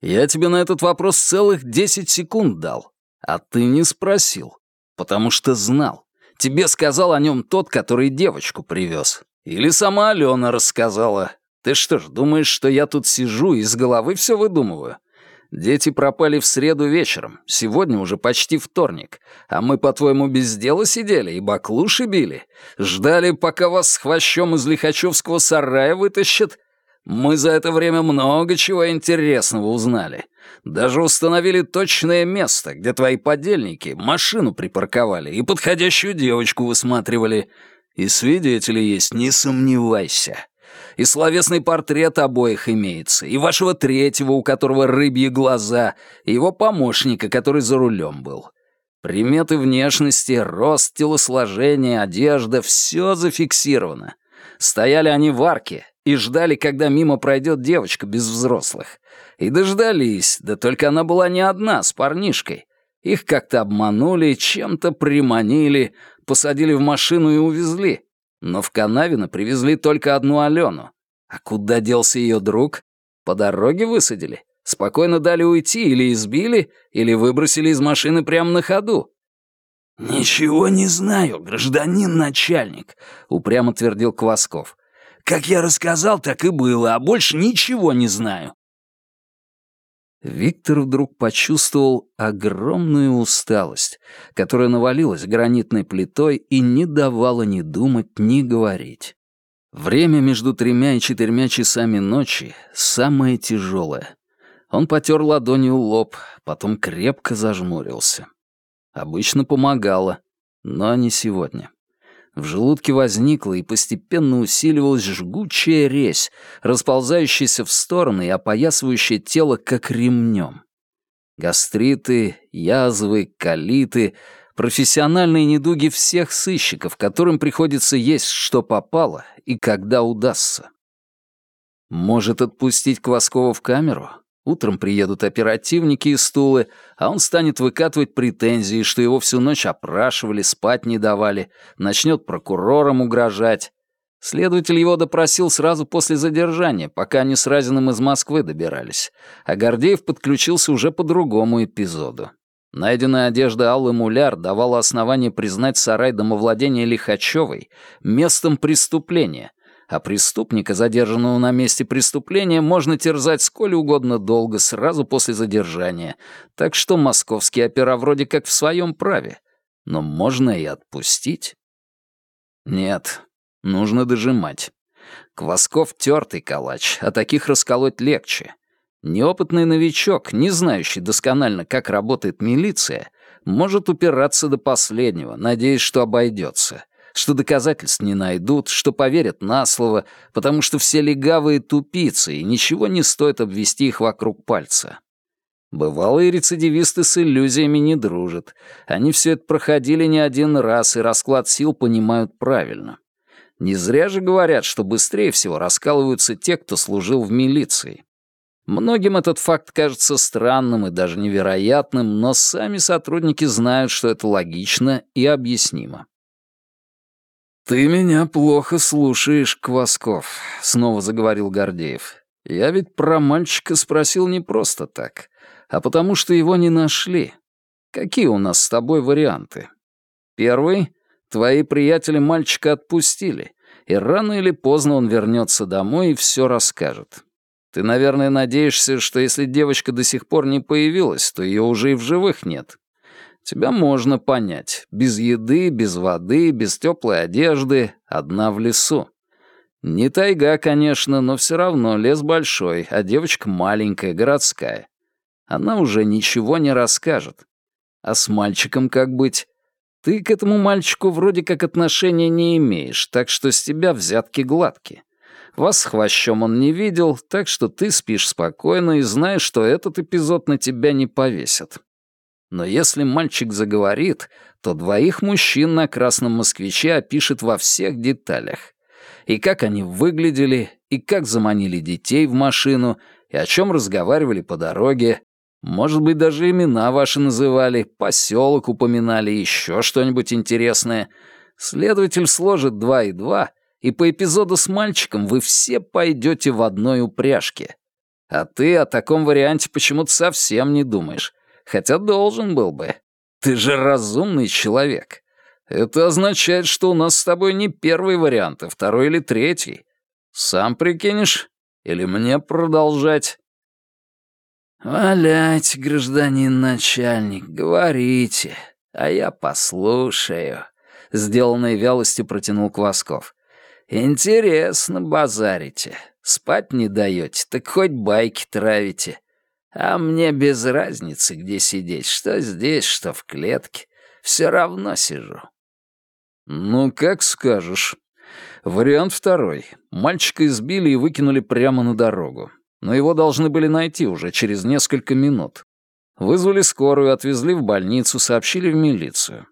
Я тебе на этот вопрос целых десять секунд дал, а ты не спросил, потому что знал. Тебе сказал о нем тот, который девочку привез. Или сама Алена рассказала. Ты что ж, думаешь, что я тут сижу и из головы все выдумываю? Дети пропали в среду вечером, сегодня уже почти вторник, а мы, по-твоему, без дела сидели и баклуши били? Ждали, пока вас с хвощом из Лихачевского сарая вытащат?» Мы за это время много чего интересного узнали. Даже установили точное место, где твои подельники машину припарковали и подходящую девочку высматривали. И свидетели есть, не сомневайся. И словесный портрет обоих имеется, и вашего третьего, у которого рыбьи глаза, и его помощника, который за рулем был. Приметы внешности, рост, телосложение, одежда — все зафиксировано. Стояли они в арке и ждали, когда мимо пройдет девочка без взрослых. И дождались, да только она была не одна, с парнишкой. Их как-то обманули, чем-то приманили, посадили в машину и увезли. Но в Канавино привезли только одну Алену. А куда делся ее друг? По дороге высадили? Спокойно дали уйти или избили, или выбросили из машины прямо на ходу. «Ничего не знаю, гражданин начальник», — упрямо твердил Квасков. «Как я рассказал, так и было, а больше ничего не знаю». Виктор вдруг почувствовал огромную усталость, которая навалилась гранитной плитой и не давала ни думать, ни говорить. Время между тремя и четырьмя часами ночи самое тяжелое. Он потер ладонью лоб, потом крепко зажмурился. Обычно помогало, но не сегодня. В желудке возникла и постепенно усиливалась жгучая резь, расползающаяся в стороны и опоясывающая тело как ремнем. Гастриты, язвы, колиты — профессиональные недуги всех сыщиков, которым приходится есть что попало и когда удастся. Может отпустить Кваскова в камеру? Утром приедут оперативники из Тулы, а он станет выкатывать претензии, что его всю ночь опрашивали, спать не давали, начнет прокурорам угрожать. Следователь его допросил сразу после задержания, пока они с Разиным из Москвы добирались, а Гордеев подключился уже по другому эпизоду. Найденная одежда Аллы Муляр давала основание признать сарай домовладения Лихачевой местом преступления, а преступника, задержанного на месте преступления, можно терзать сколь угодно долго сразу после задержания, так что московские опера вроде как в своем праве. Но можно и отпустить. Нет, нужно дожимать. Квасков тертый калач, а таких расколоть легче. Неопытный новичок, не знающий досконально, как работает милиция, может упираться до последнего, надеясь, что обойдется что доказательств не найдут, что поверят на слово, потому что все легавые тупицы, и ничего не стоит обвести их вокруг пальца. Бывалые рецидивисты с иллюзиями не дружат. Они все это проходили не один раз, и расклад сил понимают правильно. Не зря же говорят, что быстрее всего раскалываются те, кто служил в милиции. Многим этот факт кажется странным и даже невероятным, но сами сотрудники знают, что это логично и объяснимо. «Ты меня плохо слушаешь, Квасков», — снова заговорил Гордеев. «Я ведь про мальчика спросил не просто так, а потому что его не нашли. Какие у нас с тобой варианты? Первый — твои приятели мальчика отпустили, и рано или поздно он вернется домой и все расскажет. Ты, наверное, надеешься, что если девочка до сих пор не появилась, то ее уже и в живых нет. Тебя можно понять. Без еды, без воды, без теплой одежды, одна в лесу. Не тайга, конечно, но все равно лес большой, а девочка маленькая, городская. Она уже ничего не расскажет. А с мальчиком как быть? Ты к этому мальчику вроде как отношения не имеешь, так что с тебя взятки гладкие. Вас хвощом он не видел, так что ты спишь спокойно и знаешь, что этот эпизод на тебя не повесят. Но если мальчик заговорит, то двоих мужчин на красном москвиче опишет во всех деталях. И как они выглядели, и как заманили детей в машину, и о чем разговаривали по дороге. Может быть, даже имена ваши называли, поселок упоминали, еще что-нибудь интересное. Следователь сложит два и два, и по эпизоду с мальчиком вы все пойдете в одной упряжке. А ты о таком варианте почему-то совсем не думаешь хотя должен был бы. Ты же разумный человек. Это означает, что у нас с тобой не первый вариант, а второй или третий. Сам прикинешь? Или мне продолжать?» «Валять, гражданин начальник, говорите, а я послушаю», — сделанной вялостью протянул Квасков. «Интересно базарите. Спать не даете, так хоть байки травите. А мне без разницы, где сидеть, что здесь, что в клетке. Все равно сижу. Ну, как скажешь. Вариант второй. Мальчика избили и выкинули прямо на дорогу. Но его должны были найти уже через несколько минут. Вызвали скорую, отвезли в больницу, сообщили в милицию.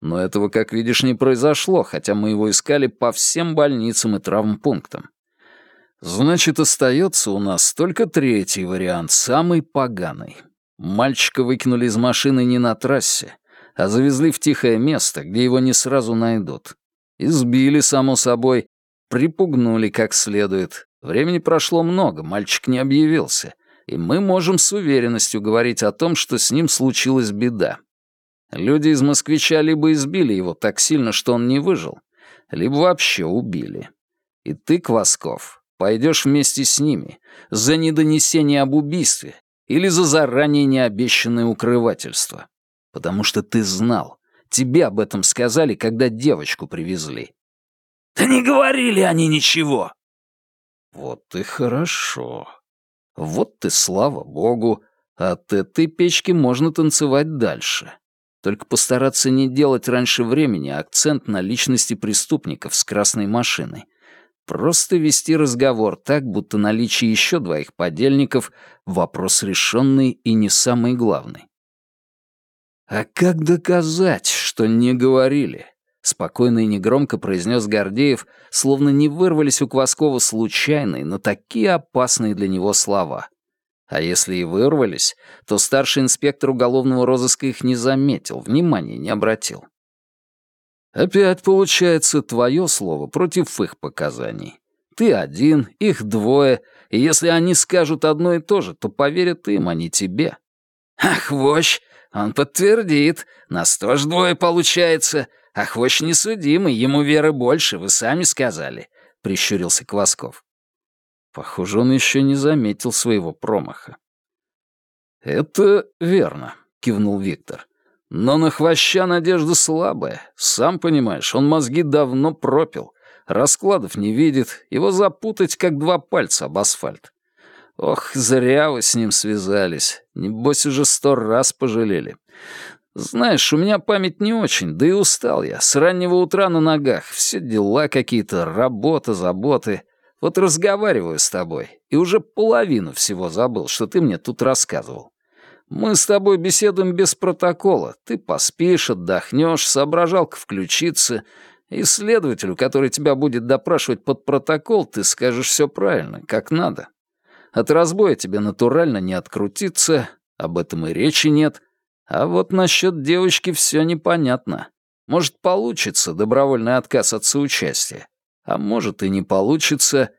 Но этого, как видишь, не произошло, хотя мы его искали по всем больницам и травмпунктам. Значит, остается у нас только третий вариант, самый поганый. Мальчика выкинули из машины не на трассе, а завезли в тихое место, где его не сразу найдут. Избили, само собой, припугнули как следует. Времени прошло много, мальчик не объявился, и мы можем с уверенностью говорить о том, что с ним случилась беда. Люди из москвича либо избили его так сильно, что он не выжил, либо вообще убили. И ты, Квасков, пойдешь вместе с ними за недонесение об убийстве или за заранее необещанное укрывательство. Потому что ты знал, тебе об этом сказали, когда девочку привезли. «Да не говорили они ничего!» Вот и хорошо. Вот ты, слава богу, от этой печки можно танцевать дальше. Только постараться не делать раньше времени акцент на личности преступников с красной машиной. Просто вести разговор так, будто наличие еще двоих подельников — вопрос решенный и не самый главный. «А как доказать, что не говорили?» — спокойно и негромко произнес Гордеев, словно не вырвались у Кваскова случайные, но такие опасные для него слова. А если и вырвались, то старший инспектор уголовного розыска их не заметил, внимания не обратил. Опять получается твое слово против их показаний. Ты один, их двое, и если они скажут одно и то же, то поверят им, а не тебе. Ах, вощ, он подтвердит, нас тоже двое получается, а хвощ несудимый, ему веры больше, вы сами сказали, — прищурился Квасков. Похоже, он еще не заметил своего промаха. «Это верно», — кивнул Виктор. «Но на хвоща надежда слабая. Сам понимаешь, он мозги давно пропил. Раскладов не видит, его запутать, как два пальца об асфальт. Ох, зря вы с ним связались. Небось, уже сто раз пожалели. Знаешь, у меня память не очень, да и устал я. С раннего утра на ногах. Все дела какие-то, работа, заботы. Вот разговариваю с тобой, и уже половину всего забыл, что ты мне тут рассказывал. Мы с тобой беседуем без протокола. Ты поспишь, отдохнешь, соображалка включится, и следователю, который тебя будет допрашивать под протокол, ты скажешь все правильно, как надо. От разбоя тебе натурально не открутиться, об этом и речи нет. А вот насчет девочки все непонятно. Может, получится добровольный отказ от соучастия. А может, и не получится.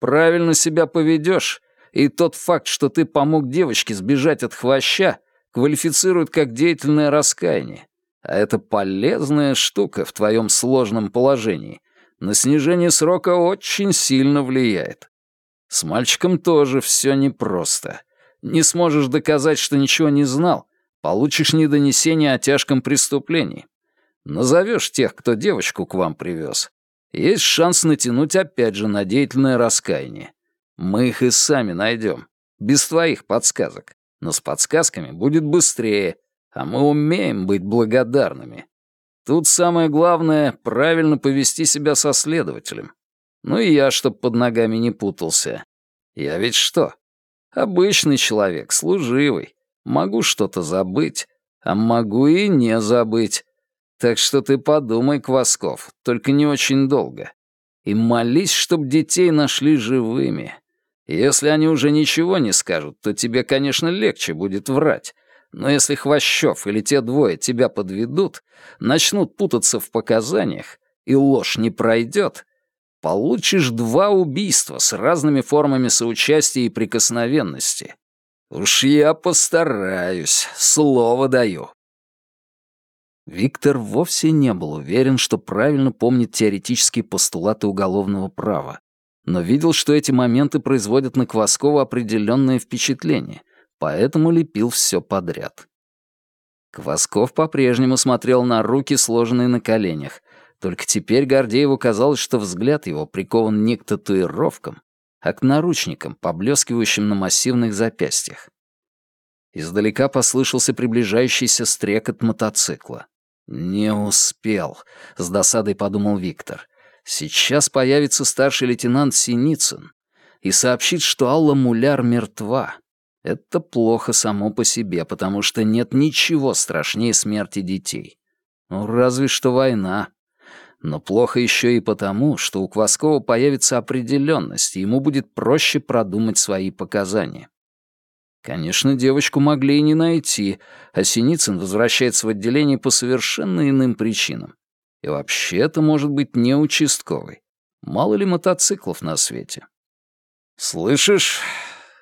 Правильно себя поведешь, и тот факт, что ты помог девочке сбежать от хвоща, квалифицирует как деятельное раскаяние. А это полезная штука в твоем сложном положении. На снижение срока очень сильно влияет. С мальчиком тоже все непросто. Не сможешь доказать, что ничего не знал, получишь недонесение о тяжком преступлении. Назовешь тех, кто девочку к вам привез. Есть шанс натянуть опять же на деятельное раскаяние. Мы их и сами найдем, без твоих подсказок. Но с подсказками будет быстрее, а мы умеем быть благодарными. Тут самое главное — правильно повести себя со следователем. Ну и я, чтоб под ногами не путался. Я ведь что? Обычный человек, служивый. Могу что-то забыть, а могу и не забыть. Так что ты подумай, Квасков, только не очень долго. И молись, чтоб детей нашли живыми. Если они уже ничего не скажут, то тебе, конечно, легче будет врать. Но если Хвощев или те двое тебя подведут, начнут путаться в показаниях, и ложь не пройдет, получишь два убийства с разными формами соучастия и прикосновенности. Уж я постараюсь, слово даю». Виктор вовсе не был уверен, что правильно помнит теоретические постулаты уголовного права, но видел, что эти моменты производят на Кваскова определенное впечатление, поэтому лепил все подряд. Квасков по-прежнему смотрел на руки, сложенные на коленях, только теперь Гордееву казалось, что взгляд его прикован не к татуировкам, а к наручникам, поблескивающим на массивных запястьях. Издалека послышался приближающийся стрекот мотоцикла. «Не успел», — с досадой подумал Виктор. «Сейчас появится старший лейтенант Синицын и сообщит, что Алла Муляр мертва. Это плохо само по себе, потому что нет ничего страшнее смерти детей. Ну, разве что война. Но плохо еще и потому, что у Кваскова появится определенность, и ему будет проще продумать свои показания. Конечно, девочку могли и не найти, а Синицын возвращается в отделение по совершенно иным причинам. И вообще это может быть не участковый. Мало ли мотоциклов на свете. «Слышишь,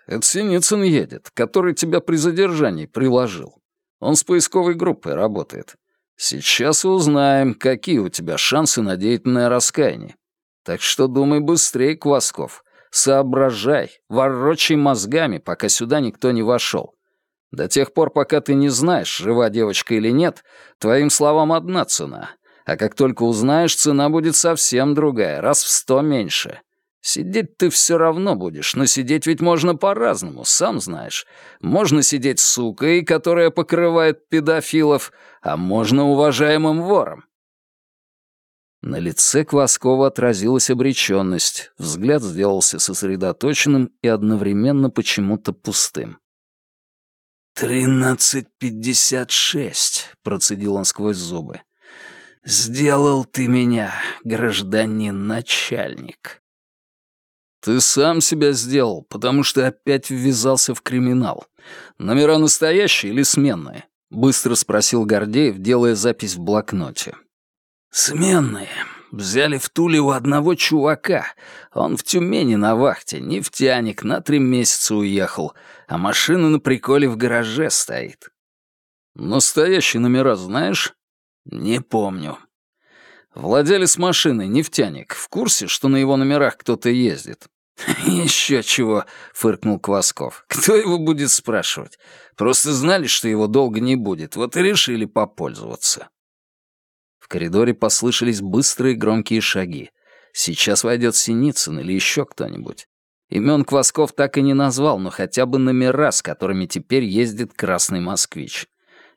это Синицын едет, который тебя при задержании приложил. Он с поисковой группой работает. Сейчас узнаем, какие у тебя шансы на деятельное раскаяние. Так что думай быстрее, Квасков. Соображай, ворочай мозгами, пока сюда никто не вошел. До тех пор, пока ты не знаешь, жива девочка или нет, твоим словам одна цена. А как только узнаешь, цена будет совсем другая, раз в сто меньше. Сидеть ты все равно будешь, но сидеть ведь можно по-разному, сам знаешь. Можно сидеть сукой, которая покрывает педофилов, а можно уважаемым вором. На лице Кваскова отразилась обреченность, взгляд сделался сосредоточенным и одновременно почему-то пустым. «Тринадцать пятьдесят шесть», — процедил он сквозь зубы. «Сделал ты меня, гражданин начальник». «Ты сам себя сделал, потому что опять ввязался в криминал. Номера настоящие или сменные?» — быстро спросил Гордеев, делая запись в блокноте. «Сменные. Взяли в Туле у одного чувака. Он в Тюмени на вахте, нефтяник, на три месяца уехал, а машина на приколе в гараже стоит». «Настоящие номера знаешь?» «Не помню. Владелец машины, нефтяник, в курсе, что на его номерах кто-то ездит? *laughs* «Еще чего», — фыркнул Квасков. «Кто его будет спрашивать? Просто знали, что его долго не будет, вот и решили попользоваться». В коридоре послышались быстрые громкие шаги. Сейчас войдет Синицын или еще кто-нибудь. Имен Квасков так и не назвал, но хотя бы номера, с которыми теперь ездит красный москвич.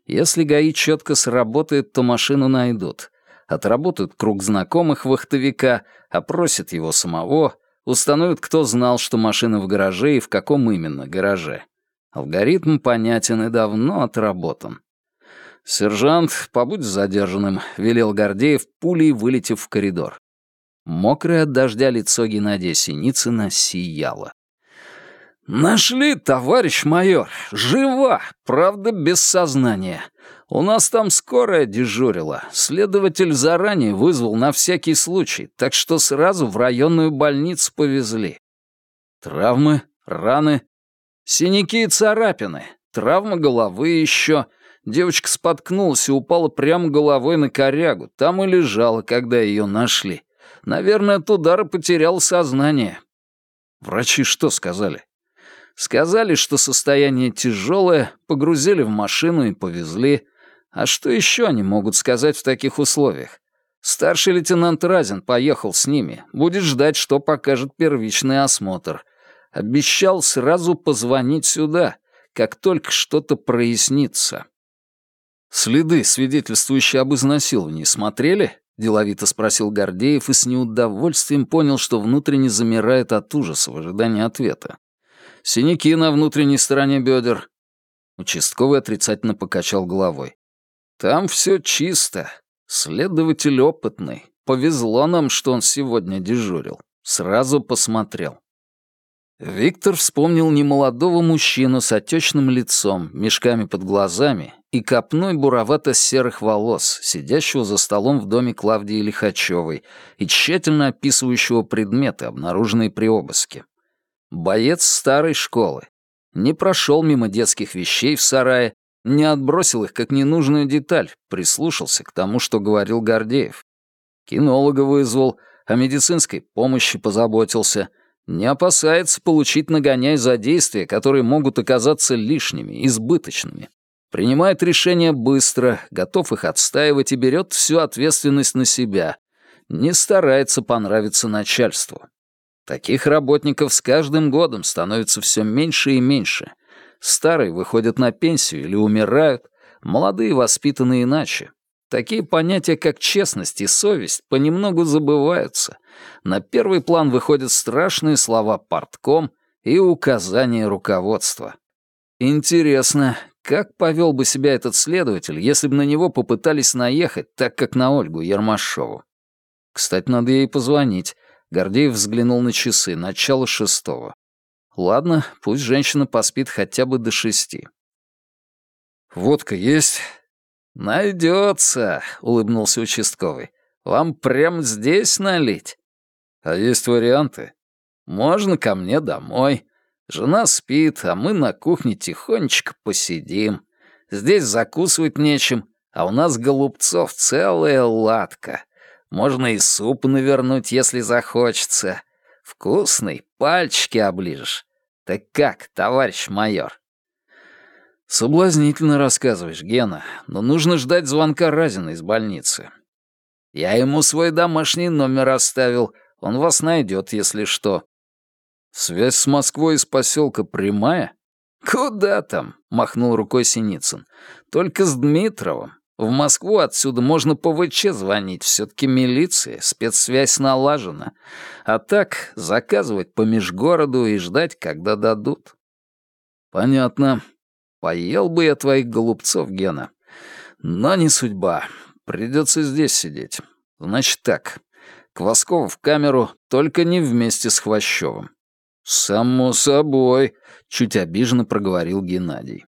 Если ГАИ четко сработает, то машину найдут отработают круг знакомых вахтовика, опросят его самого, установят, кто знал, что машина в гараже и в каком именно гараже. Алгоритм понятен и давно отработан. «Сержант, побудь задержанным», — велел Гордеев, пулей вылетев в коридор. Мокрое от дождя лицо Геннадия Синицына сияло. «Нашли, товарищ майор! Жива! Правда, без сознания. У нас там скорая дежурила. Следователь заранее вызвал на всякий случай, так что сразу в районную больницу повезли. Травмы, раны, синяки и царапины, травма головы еще. Девочка споткнулась и упала прямо головой на корягу. Там и лежала, когда ее нашли. Наверное, от удара потерял сознание. Врачи что сказали? Сказали, что состояние тяжелое, погрузили в машину и повезли. А что еще они могут сказать в таких условиях? Старший лейтенант Разин поехал с ними, будет ждать, что покажет первичный осмотр. Обещал сразу позвонить сюда, как только что-то прояснится. «Следы, свидетельствующие об изнасиловании, смотрели?» — деловито спросил Гордеев и с неудовольствием понял, что внутренне замирает от ужаса в ожидании ответа. «Синяки на внутренней стороне бедер». Участковый отрицательно покачал головой. Там все чисто. Следователь опытный. Повезло нам, что он сегодня дежурил. Сразу посмотрел. Виктор вспомнил немолодого мужчину с отечным лицом, мешками под глазами и копной буровато-серых волос, сидящего за столом в доме Клавдии Лихачевой и тщательно описывающего предметы, обнаруженные при обыске. Боец старой школы. Не прошел мимо детских вещей в сарае не отбросил их как ненужную деталь, прислушался к тому, что говорил Гордеев. Кинолога вызвал, о медицинской помощи позаботился. Не опасается получить нагоняй за действия, которые могут оказаться лишними, избыточными. Принимает решения быстро, готов их отстаивать и берет всю ответственность на себя. Не старается понравиться начальству. Таких работников с каждым годом становится все меньше и меньше — Старые выходят на пенсию или умирают, молодые воспитаны иначе. Такие понятия, как честность и совесть, понемногу забываются. На первый план выходят страшные слова портком и указания руководства. Интересно, как повел бы себя этот следователь, если бы на него попытались наехать, так как на Ольгу Ермашову? Кстати, надо ей позвонить. Гордеев взглянул на часы, начало шестого. Ладно, пусть женщина поспит хотя бы до шести. «Водка есть?» «Найдется», — улыбнулся участковый. «Вам прямо здесь налить?» «А есть варианты?» «Можно ко мне домой. Жена спит, а мы на кухне тихонечко посидим. Здесь закусывать нечем, а у нас голубцов целая ладка. Можно и суп навернуть, если захочется. Вкусный, пальчики оближешь. Так как, товарищ майор?» «Соблазнительно рассказываешь, Гена, но нужно ждать звонка Разина из больницы. Я ему свой домашний номер оставил, он вас найдет, если что. Связь с Москвой из поселка прямая?» «Куда там?» — махнул рукой Синицын. «Только с Дмитровым. В Москву отсюда можно по ВЧ звонить, все-таки милиция, спецсвязь налажена. А так заказывать по межгороду и ждать, когда дадут». «Понятно. Поел бы я твоих голубцов, Гена. Но не судьба. Придется здесь сидеть. Значит так. Кваскова в камеру, только не вместе с Хвощевым. «Само собой», — чуть обиженно проговорил Геннадий.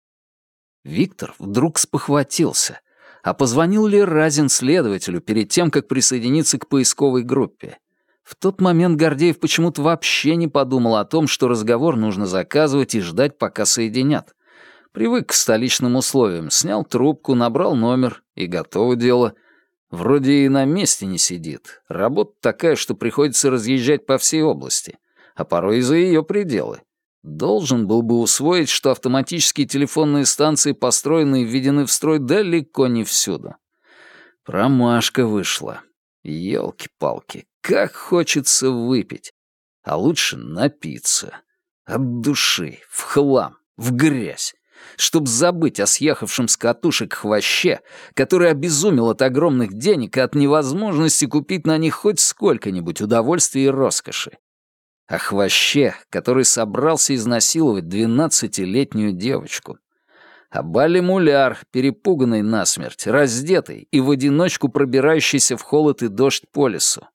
Виктор вдруг спохватился. А позвонил ли Разин следователю перед тем, как присоединиться к поисковой группе? В тот момент Гордеев почему-то вообще не подумал о том, что разговор нужно заказывать и ждать, пока соединят. Привык к столичным условиям, снял трубку, набрал номер, и готово дело. Вроде и на месте не сидит. Работа такая, что приходится разъезжать по всей области, а порой и за ее пределы. Должен был бы усвоить, что автоматические телефонные станции построены и введены в строй далеко не всюду. Промашка вышла. Ёлки-палки, как хочется выпить. А лучше напиться. От души, в хлам, в грязь чтобы забыть о съехавшем с катушек хвоще, который обезумел от огромных денег и от невозможности купить на них хоть сколько-нибудь удовольствия и роскоши. О хвоще, который собрался изнасиловать двенадцатилетнюю девочку. О Бале Муляр, перепуганный насмерть, раздетый и в одиночку пробирающийся в холод и дождь по лесу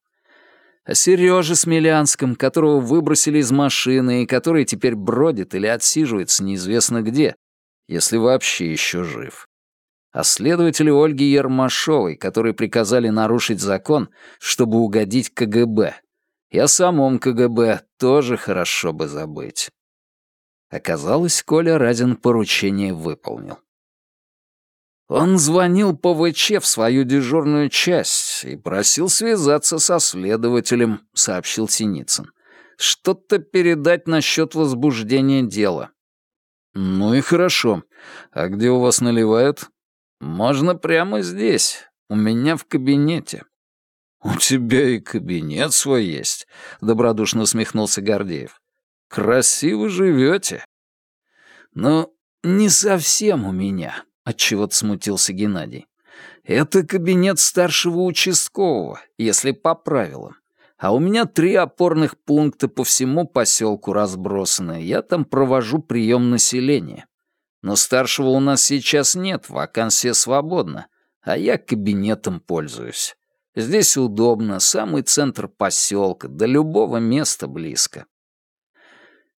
о Сереже Смелянском, которого выбросили из машины и который теперь бродит или отсиживается неизвестно где, если вообще еще жив. А следователи Ольги Ермашовой, которые приказали нарушить закон, чтобы угодить КГБ. И о самом КГБ тоже хорошо бы забыть. Оказалось, Коля Разин поручение выполнил. Он звонил по ВЧ в свою дежурную часть и просил связаться со следователем, сообщил Синицын. Что-то передать насчет возбуждения дела. «Ну и хорошо. А где у вас наливают?» «Можно прямо здесь, у меня в кабинете». «У тебя и кабинет свой есть», — добродушно усмехнулся Гордеев. «Красиво живете». «Ну, не совсем у меня», — отчего-то смутился Геннадий. «Это кабинет старшего участкового, если по правилам. А у меня три опорных пункта по всему поселку разбросаны. Я там провожу прием населения. Но старшего у нас сейчас нет, вакансия свободна, а я кабинетом пользуюсь. Здесь удобно, самый центр поселка, до любого места близко.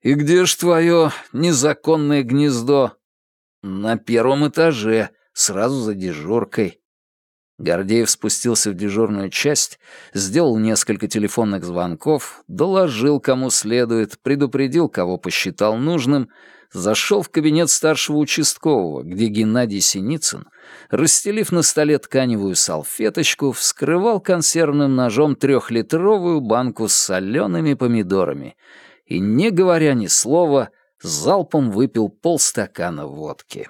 «И где ж твое незаконное гнездо?» «На первом этаже, сразу за дежуркой. Гордеев спустился в дежурную часть, сделал несколько телефонных звонков, доложил, кому следует, предупредил, кого посчитал нужным, зашел в кабинет старшего участкового, где Геннадий Синицын, расстелив на столе тканевую салфеточку, вскрывал консервным ножом трехлитровую банку с солеными помидорами и, не говоря ни слова, залпом выпил полстакана водки.